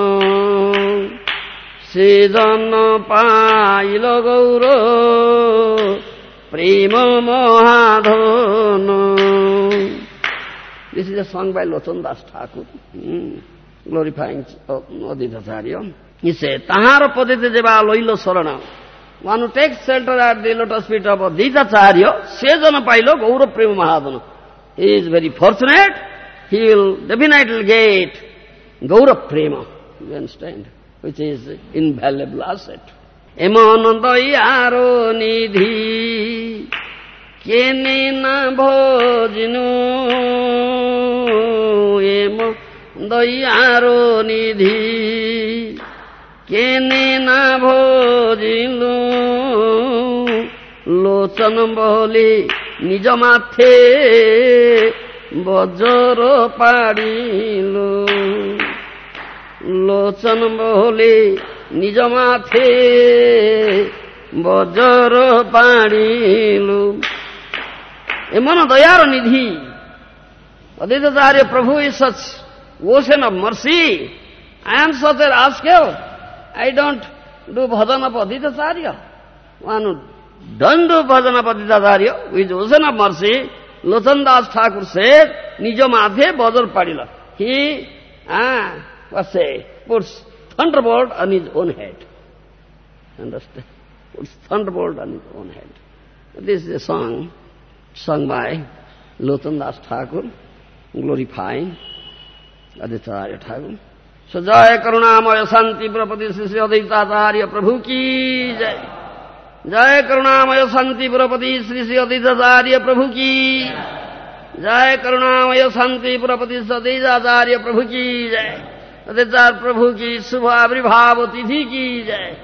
S1: সে জন্ম পাইল গৌর প্রেম মহাধন This is a song by Lochan Das Thakur, hmm, He said, Tahar padite deva loilo sarana. One who takes shelter at the lotus feet of Aditacharya, sejana pailo gaura prema mahadana. He is very fortunate, he will definitely get gaura prema. You understand? which is invaluable asset. এমন দয়ার নিধি কেনে না ভজনু দয়ার নিধি। কেনে না ভজিলু? লোচন বলি নিজ মাথে বজর পাড়িলু। লোচন বলে নিজ মাথে বজর পাড়িলু। এমন দয়ার নিধি। Aditacharya Prabhu is such ocean of mercy. I am such a rascal. I don't do bhajanapaditacharya. One who don't do bhajanapaditacharya with ocean of mercy, Lochandas Thakur said, Nijo madhe Bhajar padila. He, ah, was say, puts thunderbolt on his own head. Understand? Puts thunderbolt on his own head. This is a song sung by Lotandas Thakur, glorifying Aditya Thakur so jai karunamaya santi prapati sri प्रभु की जय। जय करुणामय शांति पुरपति श्री श्री अदिताचार्य प्रभु की जय। करुणामय शांति पुरपति सदीजाचार्य प्रभु की जय। अदिताचार्य प्रभु की शुभ आविर्भाव तिथि की जय।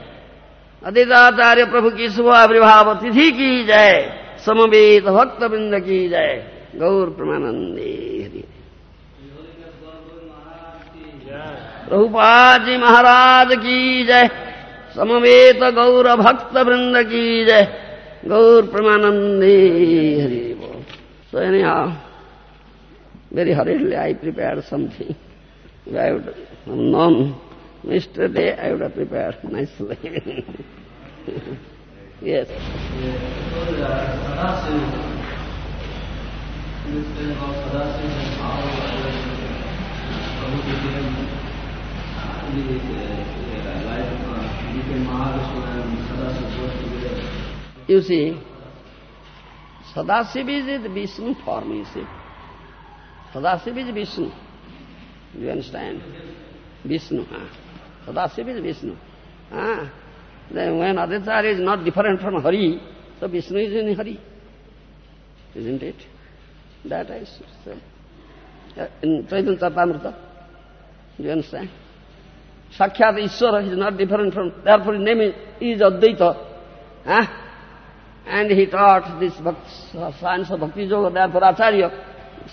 S1: अदिताचार्य प्रभु की शुभ आविर्भाव तिथि की जय। समवेत भक्त वृंद की जय। गौर प्रमानंदे हरि रूपा जी महाराज की जय। समवेत गौर भक्त वृंद की जय। गौर प्रमानंदी हरि बोल। So anyhow very hurriedly I prepare something I would known mister day I would prepare nicely yes You see, Sadasiv is the Vishnu form, you see. Sadasiv is Vishnu. You understand? Vishnu. Huh? Sadasiv is Vishnu. Huh? Then when Advaita is not different from Hari, so Vishnu is in Hari. Isn't it? That I said. Uh, In Chaitanya Charitamrita. Do you understand? Sakshat Ishvara is not different from, therefore his name is, is Advaita. Huh? And he taught this science of Bhakti Yoga, therefore Acharya.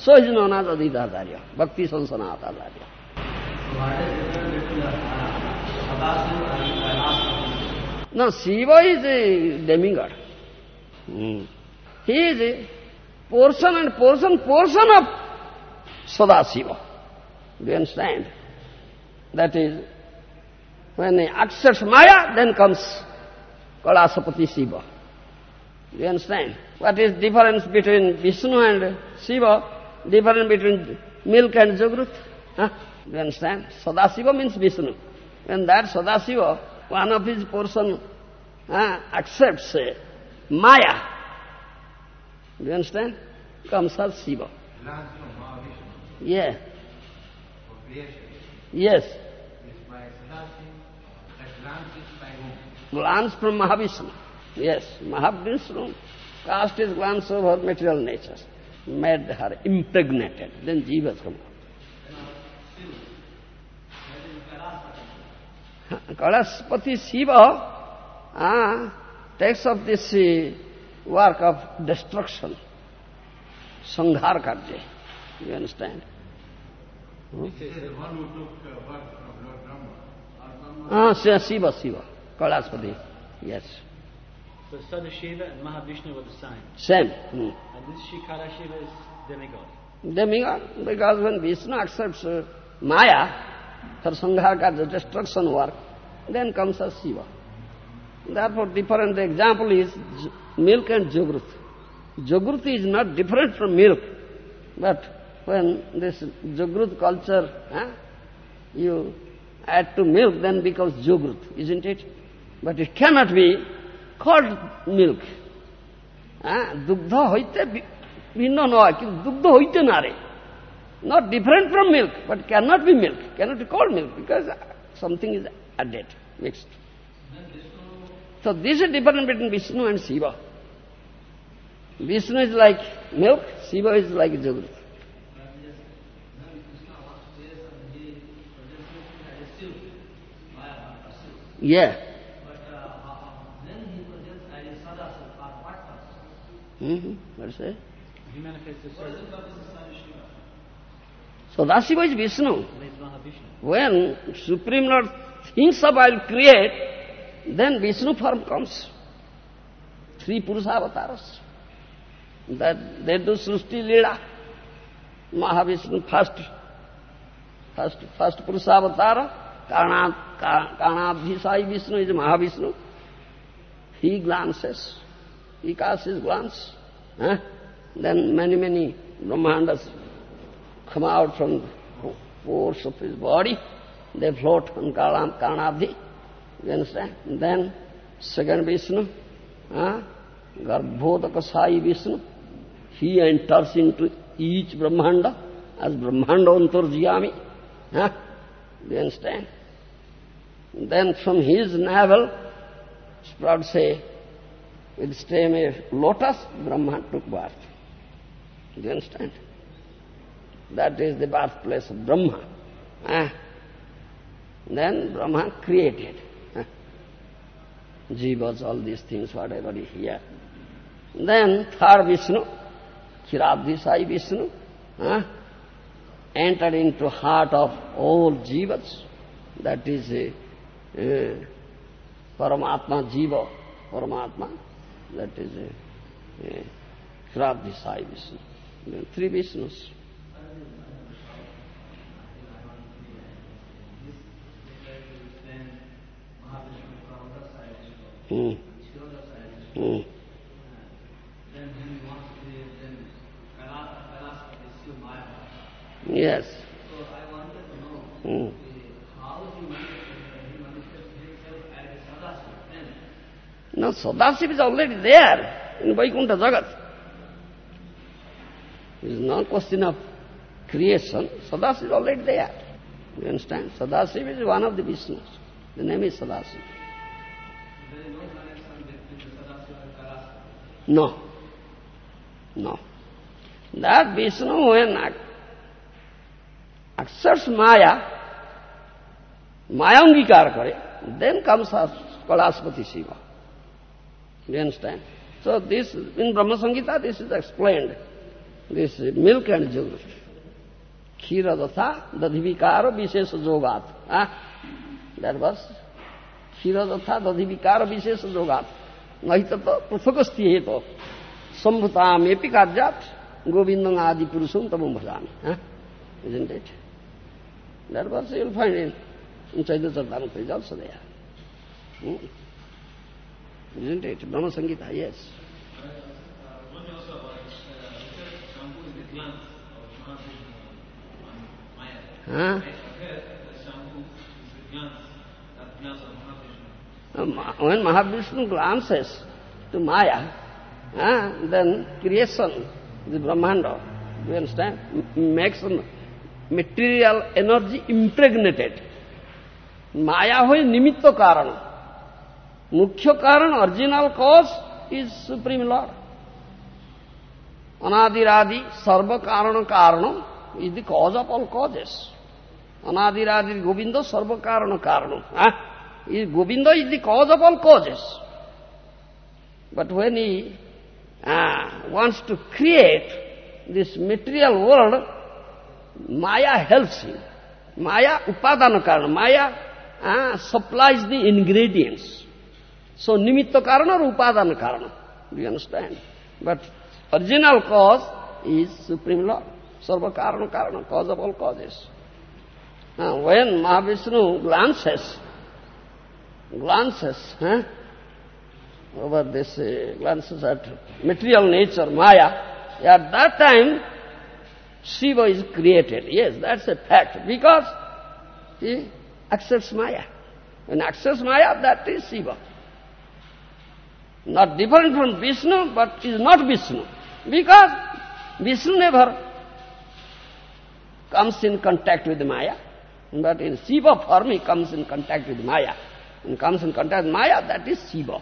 S1: So is known as Advaita Acharya, Bhakti Sansanata Acharya. No, Shiva is a demigod. Hmm. He is a portion and portion, portion of Sadasiva. Do you understand? That is, when he accepts Maya, then comes Kalasapati Shiva. You understand? What is difference between Vishnu and Shiva? Difference between milk and Jagrut? Huh? You understand? Sadasiva means Vishnu. When that Sadasiva, one of his portion uh, accepts uh, Maya, do you understand? Comes as Shiva. Yeah. Yes. Glance from Mahavishnu. Yes, Mahavishnu cast his glance over material nature, made her impregnated. Then Jiva has come out. Kalaspati Shiva ah, takes up this uh, work of destruction, Sanghar. You understand? Hmm? Ah, Shiva, Shiva, Kailaspati, yes.
S2: So Sadashiva and Mahavishnu were the same.
S1: Same. Hmm.
S2: And this Shikara Shiva is demigod.
S1: Demigod, because when Vishnu accepts uh, Maya for Sanghaka, the destruction work, then comes as Shiva. Therefore, different the example is milk and Jagrut. Jagrut is not different from milk, but when this Jagrut culture, huh, you add to milk, then becomes Jagrut, isn't it? But it cannot be called milk. হ্যাঁ দুগ্ধ হইতে B- ভিন্ন নয় কিন্তু দুগ্ধ হইতে না রে not different from milk but cannot be milk cannot be called milk because something is added mixed so this is difference between Vishnu and Shiva Vishnu is like milk Shiva is like Jagrut Yeah. But then he was just like sada what was? Mm-hmm. What is that?
S2: He manifests the
S1: So Sadashiva is Vishnu. When Supreme Lord thinks of I'll create, then Vishnu form comes. Three Purusha avatars. That they do Srusti Lila. Mahavishnu first. First, first Purusha Purushavatara, Karnat. Karna, Karnabhisai Vishnu is Mahavishnu. He glances, he casts his glance. Huh? Then many, many Brahmandas come out from the pores of his body. They float on Karnabdi. You understand? And then second Vishnu, uh, Garbhodaka Sai Vishnu, he enters into each Brahmanda as Brahmanda Antarjyami. Huh? Do you understand? Then from his navel sprouts a, with stem a lotus, Brahma took birth. Do you understand? That is the birthplace of Brahma. Huh? Then Brahma created. Ah. Huh? Jivas, all these things, whatever is here. Then third Vishnu, Kshiradhi Sai Vishnu, huh? entered into heart of all jivas. That is a, a Paramatma Jiva, Paramatma. That is a, a Kshiradhi Sai Vishnu. Three Vishnus. Hmm. Hmm. Yes.
S2: So I wanted to know. uh, how he manifested, he manifested himself as a Sadashiva then.
S1: No, Sadashiva is already there in Vaikuntha Jagat. It is not question of creation. Sadashiva is already there. You understand? Sadashiva is one of the Vishnus. The name is Sadashiva.
S2: No.
S1: No. That Vishnu when ac- accepts Maya, Mayangikar kare, then comes as Kailaspati Shiva. Do you understand? So this, in Brahma Samhita, this is explained. This milk and juice. Khira datha dadhivikara vishesha jogat. Ah, that was Khira datha dadhivikara vishesha jogat. नहीं तो पृथकस्ति है तो संभुतामेपि कार्यात गोविंदं आदि पुरुषं तम भजामि isn't it? That was you'll find in, in Chaitanya Charitamrita is also there. Hmm? Isn't it? Brahma Sangita, yes.
S2: One also about uh, shampoo is the glance of Mahavishnu on Maya.
S1: Huh?
S2: I heard that shampoo is the glance, that glance of Mahavishnu.
S1: Um, When Mahavishnu glances to Maya, ah, then creation, the Brahmanda, you understand, m- makes some material energy impregnated. Maya होय निमित्त कारण Mukhya Karan, original cause is Supreme Lord. Anadiradi, Sarva Karana Karanam is the cause of all causes. Anadiradi Govinda, Sarva Karana Karanam. Huh? Is, Govinda is the cause of all causes. But when he uh, wants to create this material world, Maya helps him. Maya upadana karana. Maya uh, supplies the ingredients. So nimitta karana or upadana karana. Do you understand? But original cause is Supreme Lord. Sarva karana karana, cause of all causes. Now, when Mahavishnu glances, glances, huh, over this, uh, glances at material nature, Maya, at that time, Shiva is created. Yes, that's a fact, because he accepts Maya. When accepts Maya, that is Shiva. Not different from Vishnu, but is not Vishnu. Because Vishnu never comes in contact with Maya. But in Shiva form, he comes in contact with Maya. And comes in contact with Maya, that is Shiva.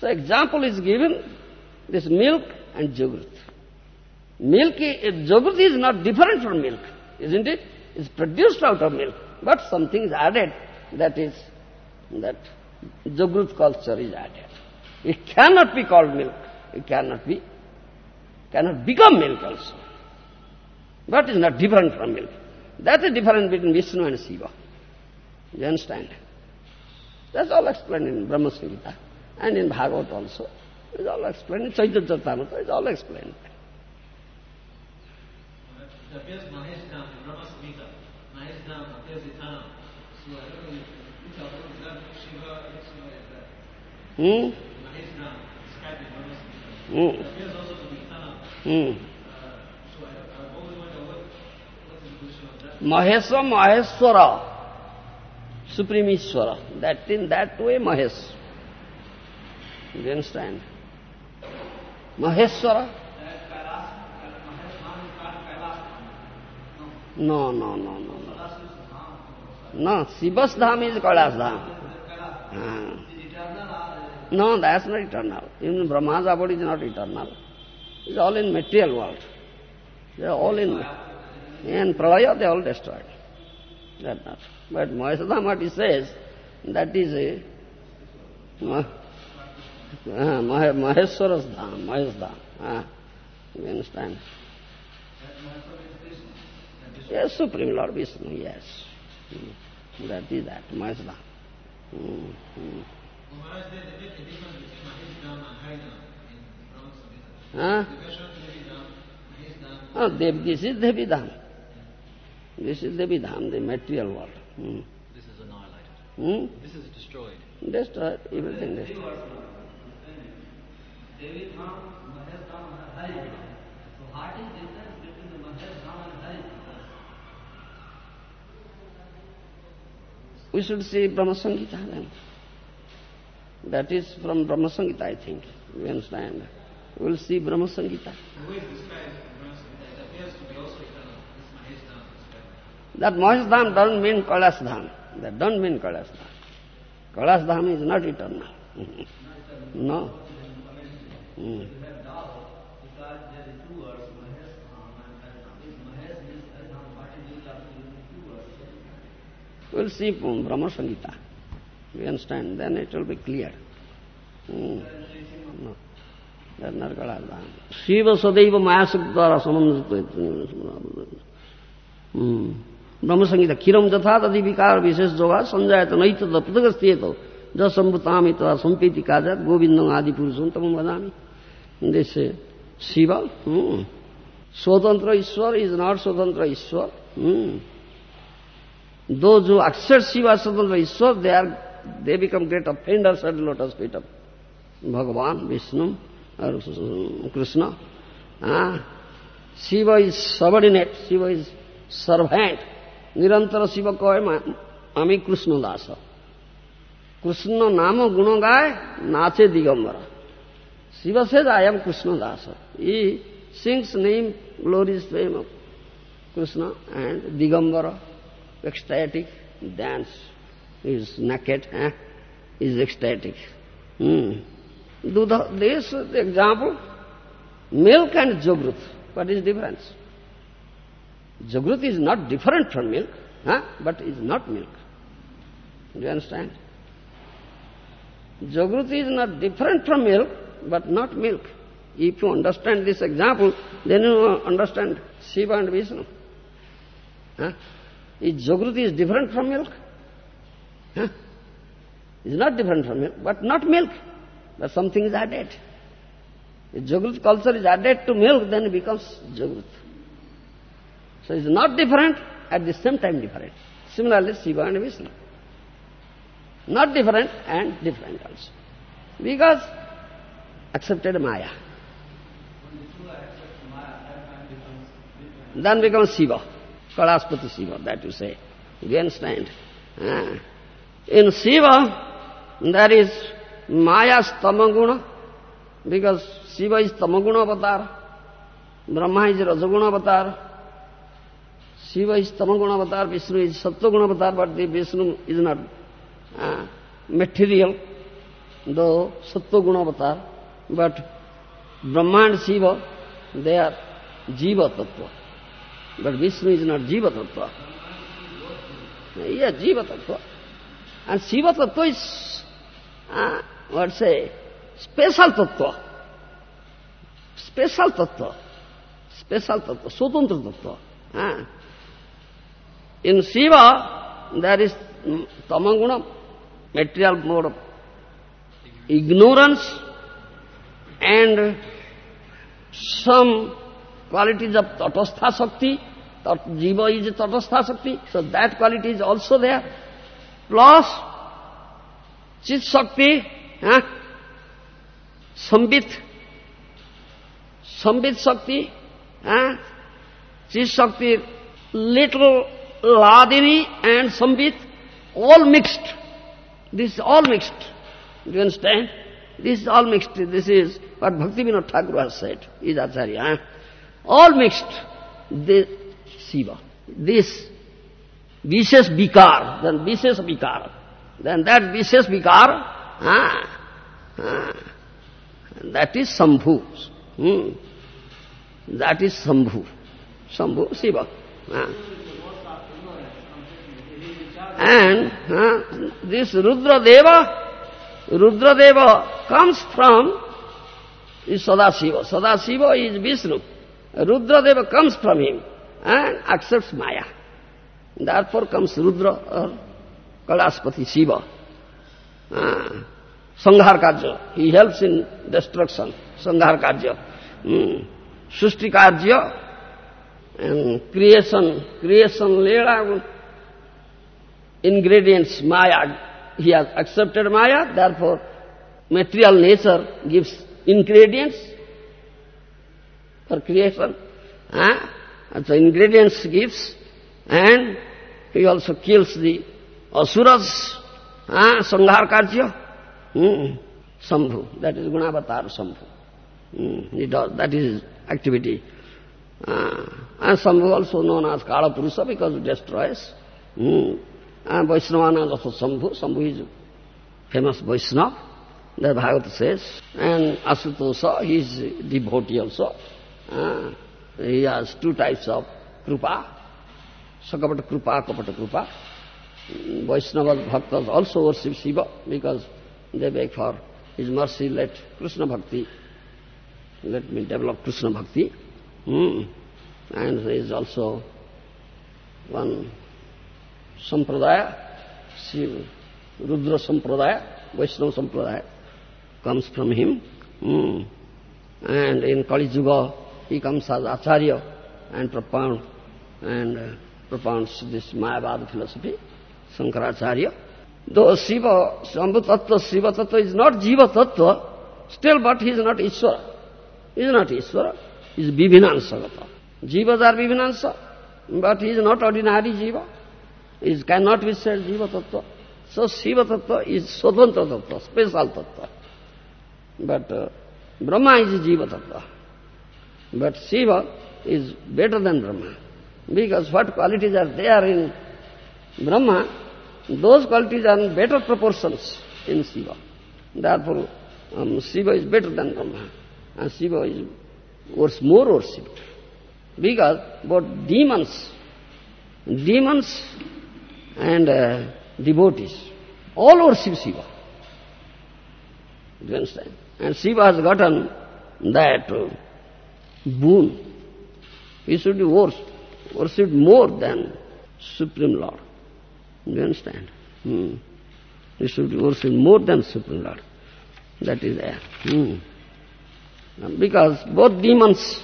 S1: So example is given, this milk and Jagrat. Milk, Jagrat is not different from milk, isn't it? It's produced out of milk. But something is added, that is, that Jagrat culture is added. It cannot be called milk. It cannot be, cannot become milk also. But it's not different from milk. That's the difference between Vishnu and Shiva. You understand? That's all explained in Brahma Samhita and in Bhagavad also. It's all explained in Chaitanya Charitamrita. It's all explained.
S2: It appears Mahesh is that is that?
S1: Hmm?
S2: Mm. Mm.
S1: Mahesa Maheswara, Supreme Ishwara. That in that way Mahes. Do you understand? Maheswara? No, no, no, no. No, Sivas Dham is Kailas Dham. Ah. No, that's not eternal. Even Brahma's body is not eternal. It's all in material world. They are all in, in Pralaya they all destroyed. That not. But he says, that is a Ma, uh, Maheshwara's Dham. Ah, you understand? Yes, Supreme Lord Vishnu, yes. Mm. That is that, Mahesh Dham. Mm.
S2: Maharaj, there's a big difference between Mahesh Dham and Haridham in Brahma Samhita.
S1: Huh?
S2: The version of Devi Dham, Mahesh Dham,
S1: Ah, Dev, this is Devi Dham. This is Devi Dham, the material world. Hmm.
S3: This is annihilated.
S1: Hmm?
S3: This is destroyed.
S1: Destroy everything destroy.
S2: Devi Dham, Mahesh and Haridham. So what is difference between the Mahesh and Haridham?
S1: We should see Brahma Samhita then. That is from Brahma Samhita, I think. You understand? We will see Brahma Samhita.
S2: The way it's described in Brahma Samhita, it appears to be also eternal. This Mahesh Dham is described.
S1: That Mahesh Dham doesn't mean Kailas Dham. That don't mean Kailas Dham. Kailas Dham is not eternal. no.
S2: Because there is two words, Mahesh Dham and Haridham. If Mahesh means Haridham, what is it after using two words?
S1: We'll see from Brahma Samhita. You understand? Then it will be clear. Hmm. No. That's not Kailas Dham. Shiva Sadaiva Maya Suktara Samam ब्रह्म संगीत क्षीरम जथा तदि विकार विशेष जोगा संजायत नैत पृथगस्थित ज संभुतामी तथा संपीति काजा गोविंद आदि पुरुषों तम बदामी जैसे शिव हम्म, स्वतंत्र ईश्वर इज नॉट स्वतंत्र ईश्वर दो जो अक्षर शिव स्वतंत्र ईश्वर they are they become great offenders at lotus feet of Bhagavan, Vishnu, or Krishna. Ah, Shiva is subordinate, Shiva is servant. Nirantara Shiva koe ami Krishna dasa. Krishna নাম guna গায় nache digambara. Shiva says, I am Krishna dasa. He sings name, glorious fame of Krishna and Digambara, ecstatic dance. Is naked eh? is ecstatic hmm. do the, this example milk and jogrut what is difference Jagrut is not different from milk, huh? but is not milk. Do you understand? Jagrut is not different from milk, but not milk. If you understand this example, then you understand Shiva and Vishnu. Huh? Is Jagrut is different from milk? Huh? Is not different from milk, but not milk, but something is added. If Jagrut culture is added to milk, then it becomes Jagrut. So it's not different, at the same time different. Similarly, Shiva and Vishnu. Not different and different also. Because accepted Maya. Then becomes Shiva. Kailaspati Shiva, that you say. You understand? Ah. In Shiva, there is Maya's tamaguna, because Shiva is tamaguna avatar, Brahma is rajaguna avatar, Shiva is tamaguna avatar, Vishnu is sattva avatar, but the Vishnu is not uh, material, though sattva avatar, but Brahma and Shiva, they are jiva tattva. But Vishnu is not jiva tattva. Yeah, jiva tattva. And Shiva tattva is, uh, what say, special tattva. Special tattva. Special tattva, swatantra tattva. Uh. In Shiva, there is tamaguna, material mode of ignorance and some qualities of tatastha Shakti. Jiva is tatastha Shakti, so that quality is also there. Plus chit shakti samvit samvit shakti chit shakti little hladini and samvit all mixed this all mixed you understand this all mixed this is but Bhakti Vinoda Thakur is acharya all mixed this Shiva this Vishes Vikar, then Vishes Vikar. Then that Vishes Vikar, ah, ah, that is Sambhu. Hmm. That is Sambhu. Sambhu, Shiva. Ah. And uh, this Rudra Deva, Rudra Deva comes from is Sadashiva. Sadashiva is Vishnu. Rudra Deva comes from him and accepts Maya. Therefore comes Rudra or Kailaspati Shiva. Ah, Sanghar Karya. He helps in destruction. Sanghar Karya. Hmm. Sushti Karya and creation, creation Leda, ingredients Maya. He has accepted Maya, therefore material nature gives ingredients for creation. Ah, so ingredients gives and he also kills the asuras, ah, Sanghar Karya. Hmm. Sambhu, that is Gunavatar Sambhu. Hmm. He does, that is activity. Uh, and Sambhu also known as Kala Purusa because it destroys. Hmm. And Vaishnavana is also Sambhu. Sambhu is famous Vaishnava, the Bhagavata says. And Asutosha, he is devotee also. Uh, he has two types of krupa. Sakapata krupa, kapata krupa. Vaishnava bhaktas also worship Shiva because they beg for his mercy, let Krishna bhakti, let me develop Krishna bhakti. Hmm. And there is also one sampradaya, Shiva, Rudra sampradaya, Vaishnava sampradaya, comes from him. Hmm. And in Kali Yuga, he comes as Acharya and propound and uh, propounds this Mayavad philosophy, Sankaracharya. Though Shiva, Shambhu Tattva, Shiva Tattva is not Jiva Tattva, still but he is not Ishvara. He is not Ishvara, he is Vibhinansagata. Jivas are Vibhinansa, but he is not ordinary Jiva. He cannot be said Jiva Tattva. So Shiva Tattva is Swatantra Tattva, special Tattva. But uh, Brahma is Jiva Tattva. But Shiva is better than Brahma. Because what qualities are there in Brahma, those qualities are in better proportions in Shiva. Therefore, um, Shiva is better than Brahma. And Shiva is worse, more worshipped. Because both demons, demons and uh, devotees, all worship Shiva. Do you understand? And Shiva has gotten that uh, boon. He should be worshipped, worshipped more than Supreme Lord. You understand? Hmm. He should be worshipped more than Supreme Lord. That is there. Hmm. Because both demons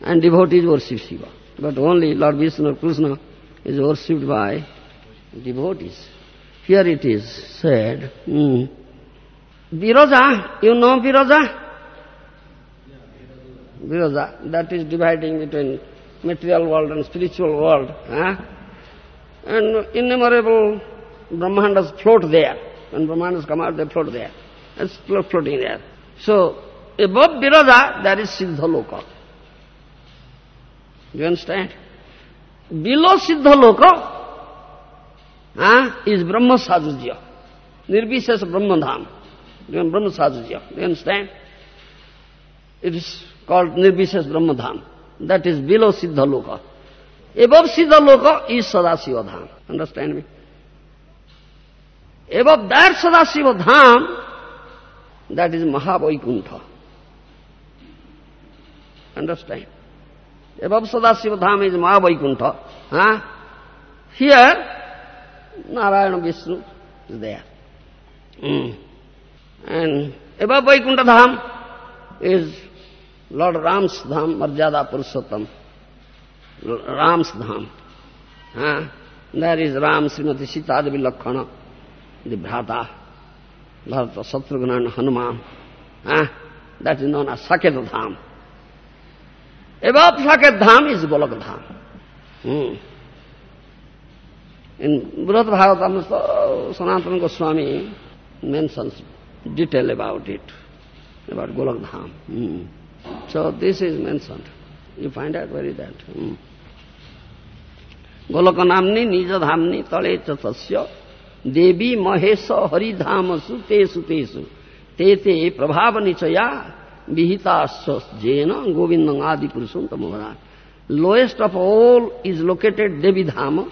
S1: and devotees worship Shiva. But only Lord Vishnu or Krishna is worshipped by devotees. Here it is said, hmm, Viraja, you know Viraja? Viraja, that is dividing between material world and spiritual world. Huh? And innumerable Brahmandas float there. When Brahmandas come out, they float there. It's floating there. So, above Viraja, there is Siddha Loka. You understand? Below Siddha Loka huh, is Brahma Sajujya. Nirbishesa Brahmadham. Brahma. You understand? It is called Nirbishesa Brahmadham. That is below Siddha Loka. Above Siddha Loka is Sadashiva Dham. Understand me? Above that Sadashiva Dham, that is Mahavaikuntha. Understand? Above Sadashiva Dham is Mahavaikuntha. Huh? Here, Narayana Vishnu is there. Mm. And above Vaikuntha Dham is Lord Ram's dham Maryada Purushottam Ram's dham हाँ there is Ram Shrimati Sita Devi Lakshman दिभ्राता Bharat Shatrughan and Hanuman. Ah, that is known as Saket Dham. Above Saket Dham is Golok Dham. Hmm. In Bharat Bhagavatam, Sanatana Goswami mentions detail about it, about Golok Dham. Hmm. So this is mentioned. You find out where is that? Hmm. गोलक नामनी निज धामनी तले तस्य देवी महेश हरिधामसु तेसु तेसु ते ते प्रभाव निचया विहिताश्चेन गोविंद आदि पुरुषम तमोहरा lowest of all is located Devi Dham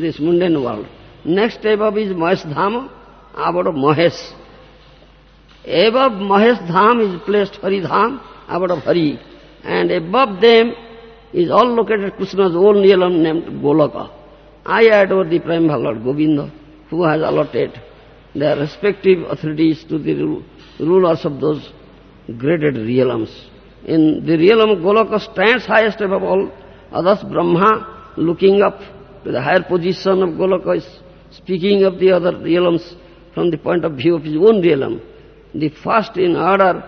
S1: this mundane world next above is Mahesh Dham, about Mahesh. Above Mahesh Dham is placed Hari Dham, of Hari. And above them is all located Krishna's own realm named Goloka. I adore the Primal Lord Govinda, who has allotted their respective authorities to the rulers of those graded realms. In the realm um, of Goloka stands highest above all others, Brahma looking up to the higher position of Goloka is speaking of the other realms from the point of view of his own realm. Um. The first in order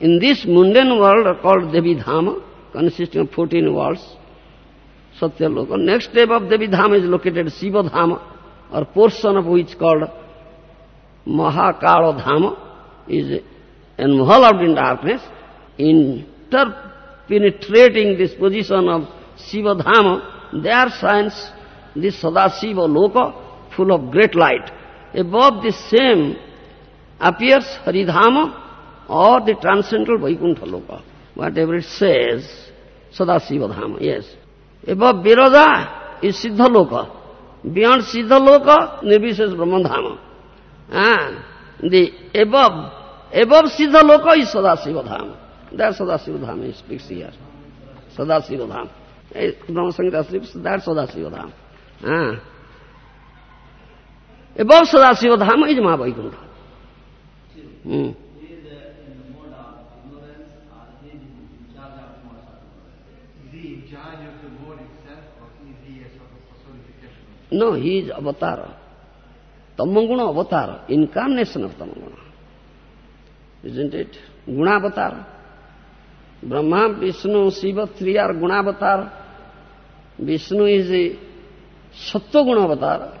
S1: in this mundane world called Devi Dhama, consisting of 14 worlds, Satyaloka. Next step of Devi Dhama is located Shiva Dhama, or portion of which called Mahakala Dhama, is enveloped in darkness. Interpenetrating this position of Shiva Dhama, there shines this Sadashiva Loka, full of great light. Above the same appears Haridhama or the transcendental Vaikuntha Loka. Whatever it says, Sadashiva Dhama, yes. Above Viraja is Siddha Loka. Beyond Siddha Loka, Nirvishes Brahmadhama. And the above, above Siddha Loka is Sadashiva Dhama. That Sadashiva Dhama he speaks here. Sadashiva Dhama. Eh, Brahma Samhita speaks, that Sadashiva Dhama. Ah. Above Sadashiva Dhama is Mahavaikuntha. Hmm. No, he is avatar. Tamaguna avatar, incarnation of Tamaguna. Isn't it? Gunavatar. Brahma, Vishnu, Shiva, three are Gunavatar. Vishnu is the Sattva Gunavatar.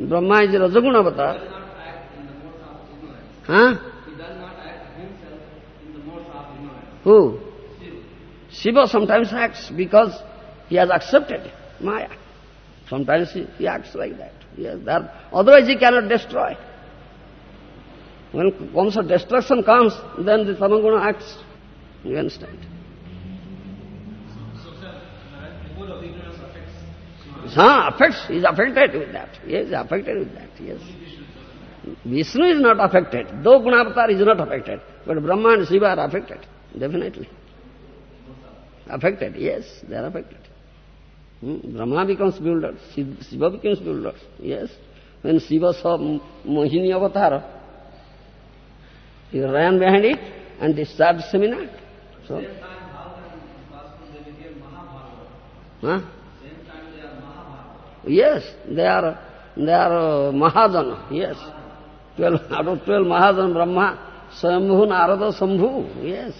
S1: Brahma is the Rajaguna avatar. Huh?
S2: He does not act himself in the of ignorance.
S1: Who? Shiva sometimes acts because he has accepted Maya. Sometimes he, he acts like that. Yes, that. Otherwise he cannot destroy. When once a destruction comes, then the Tamaguna acts. You understand?
S2: So, sir, uh, of ignorance affects
S1: affects, he is affected with that. Yes, he is affected with that, yes. Vishnu is not affected. Though Gunavatar is not affected. But Brahma and Shiva are affected, definitely. Affected, yes, they are affected. Hmm? Brahma becomes builder, Shiva becomes builder, yes. When Shiva saw Mohini avatar, he ran behind it and discharged seminar. So,
S2: same time how can it be possible they
S1: huh?
S2: Same time they are.
S1: Yes, they are, they are uh, Mahajana, yes. Twelve, out of twelve Mahajana Brahma, Swambhu, Narada, Sambhu, yes.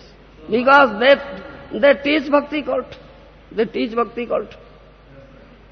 S1: Because they, they teach bhakti cult. They teach bhakti cult.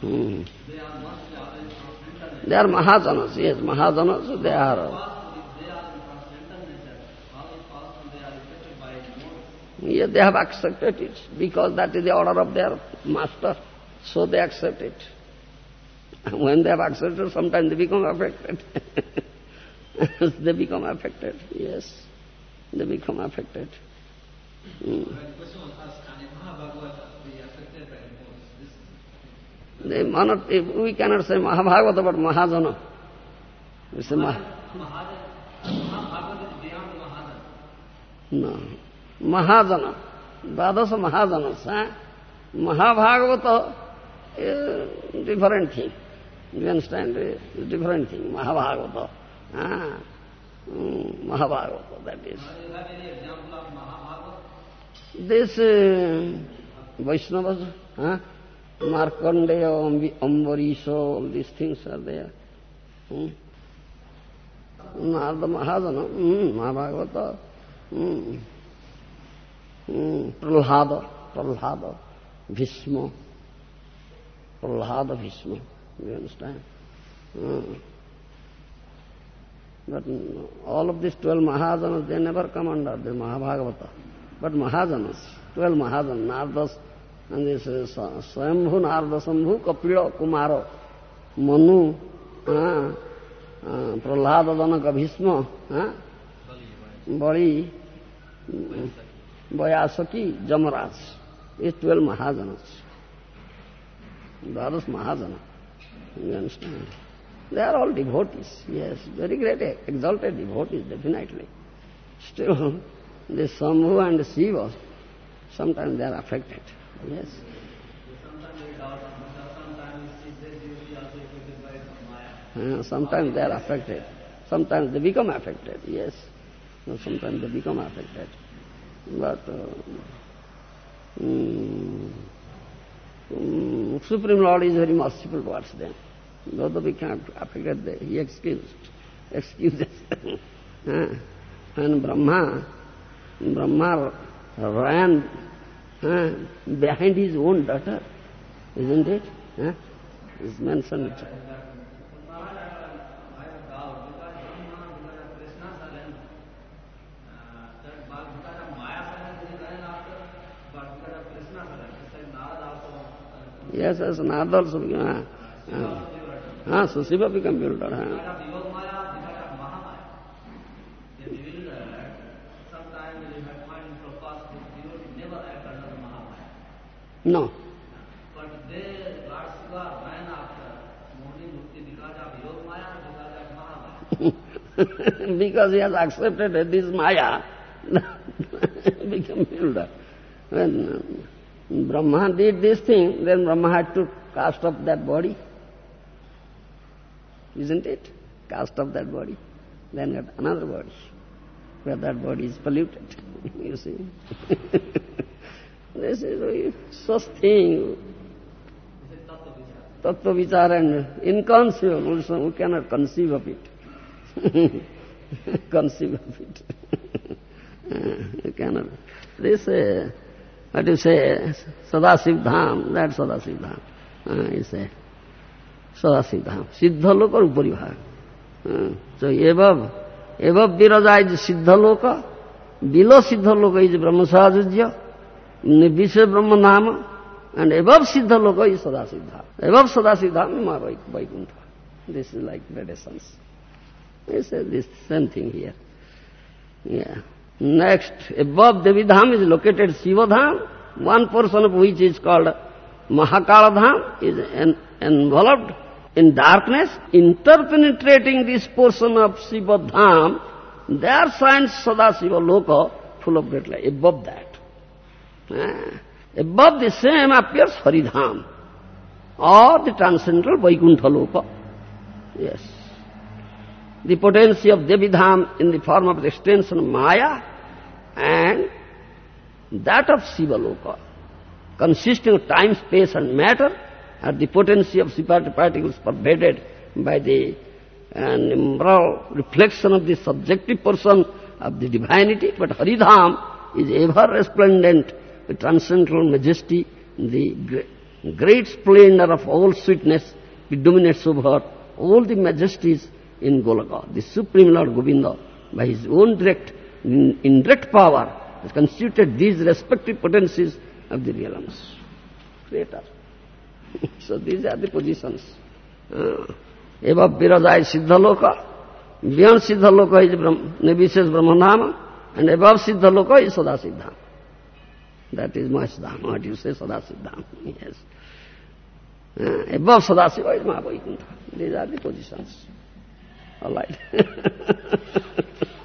S1: Hmm.
S2: they are
S1: Mahajanas, yes, Mahajanas, they are.
S2: If they
S1: have accepted it because that is the order of their master. So they accept it. When they have accepted, sometimes they become affected. they become affected, yes. They become affected. Hmm. They if we cannot say Mahabhagavata, but Mahajana. We say Mah...
S2: Mahabhagavata is beyond Mahadana.
S1: No. Mahajana. Dvadasa Mahajanas. Huh? Mahabhagavata is different thing. You understand? It's different thing, Mahabhagavata. Ah, mm, Mahabhagavata, that is.
S2: Mahabharata?
S1: This uh, Vaishnavas, huh? Markandeya, Ambi- all these things are there. Hmm? Narada Mahajana, hmm, Mahabhagavata, hmm. Hmm, Prahlada, Prahlada, Bhishma, Prahlada Bhishma, you understand? Hmm. But mm, all of these twelve Mahajanas, they never come under the Mahabhagavata. But Mahajanas, twelve Mahajanas, Nardas, Svayambhu Narada Shambhu Kapila Kumara Manu हाँ, हाँ, प्रहलाद जनक भीष्म हाँ, बड़ी वयासकी जमराज, ये twelve महाजन द्वादश mahajana they are all devotees yes very great exalted devotees definitely still the Shambhu and Shiva sometime they are affected yes. Uh, sometimes they are affected, sometimes they become affected, yes. Sometimes they become affected. But uh, mm, mm, Supreme Lord is very merciful towards them. Though they become affected, they, he excused, excuses. Uh, and Brahma, Brahma ran uh, behind his own daughter, isn't it? Huh? It's mentioned. Yes, yes, Nada also became. Huh? Huh? Susiva became bewildered.
S2: Huh?
S1: No.
S2: But they, ran after Mukti because of Vivog Maya, because of Mahamaya.
S1: because he has accepted this Maya, become bewildered. When uh, Brahma did this thing, then Brahma had to cast off that body. Isn't it? Cast off that body. Then get another body, where that body is polluted. you see? This is a such thing. Tattva vichar and inconceivable, so we cannot conceive of it. conceive of it. Uh, you cannot. This, uh, what you say, Sadasiv Dham, that Sadasiv Dham. Uh, you say, Sadasiv Dham. Siddha or upari. Uh, so above, above Viraja is Siddha loka, below Siddha loka is Brahma Sahajujya, विश्व ब्रह्म नाम and एवब सिद्ध लोग सदा Siddha above Sada Siddha Vaikuntha this is like वेडेशंस this same thing here next above Devi Dham is located Shiva Dham one portion of which is called Mahakal Dham is involved in darkness interpenetrating this portion of Shiva Dham they are science Sada Shiva Loka full of great life above that Ah, Above the same appears Haridham, or the transcendental Vaikuntha Loka. Yes the potency of Devidham in the form of the extension of Maya and that of Shiva Loka, consisting of time, space and matter, are the potency of separate particles pervaded by the uh, numeral reflection of the subjective person of the divinity, but Haridham is ever resplendent with transcendental majesty, the great splendor of all sweetness, which dominates over all the majesties in Goloka. The Supreme Lord Govinda, by his own direct, in, indirect power, has constituted these respective potencies of the realms. Creator. so these are the positions. Uh, above Virajai Siddhaloka, beyond Siddhaloka is Brahm, Brahmanama, and above Siddhaloka is. That is Mahasdham, what you say, Sadasiddham, yes. Uh, above Sadasiva is Mahavaikuntha. These are the positions. All right.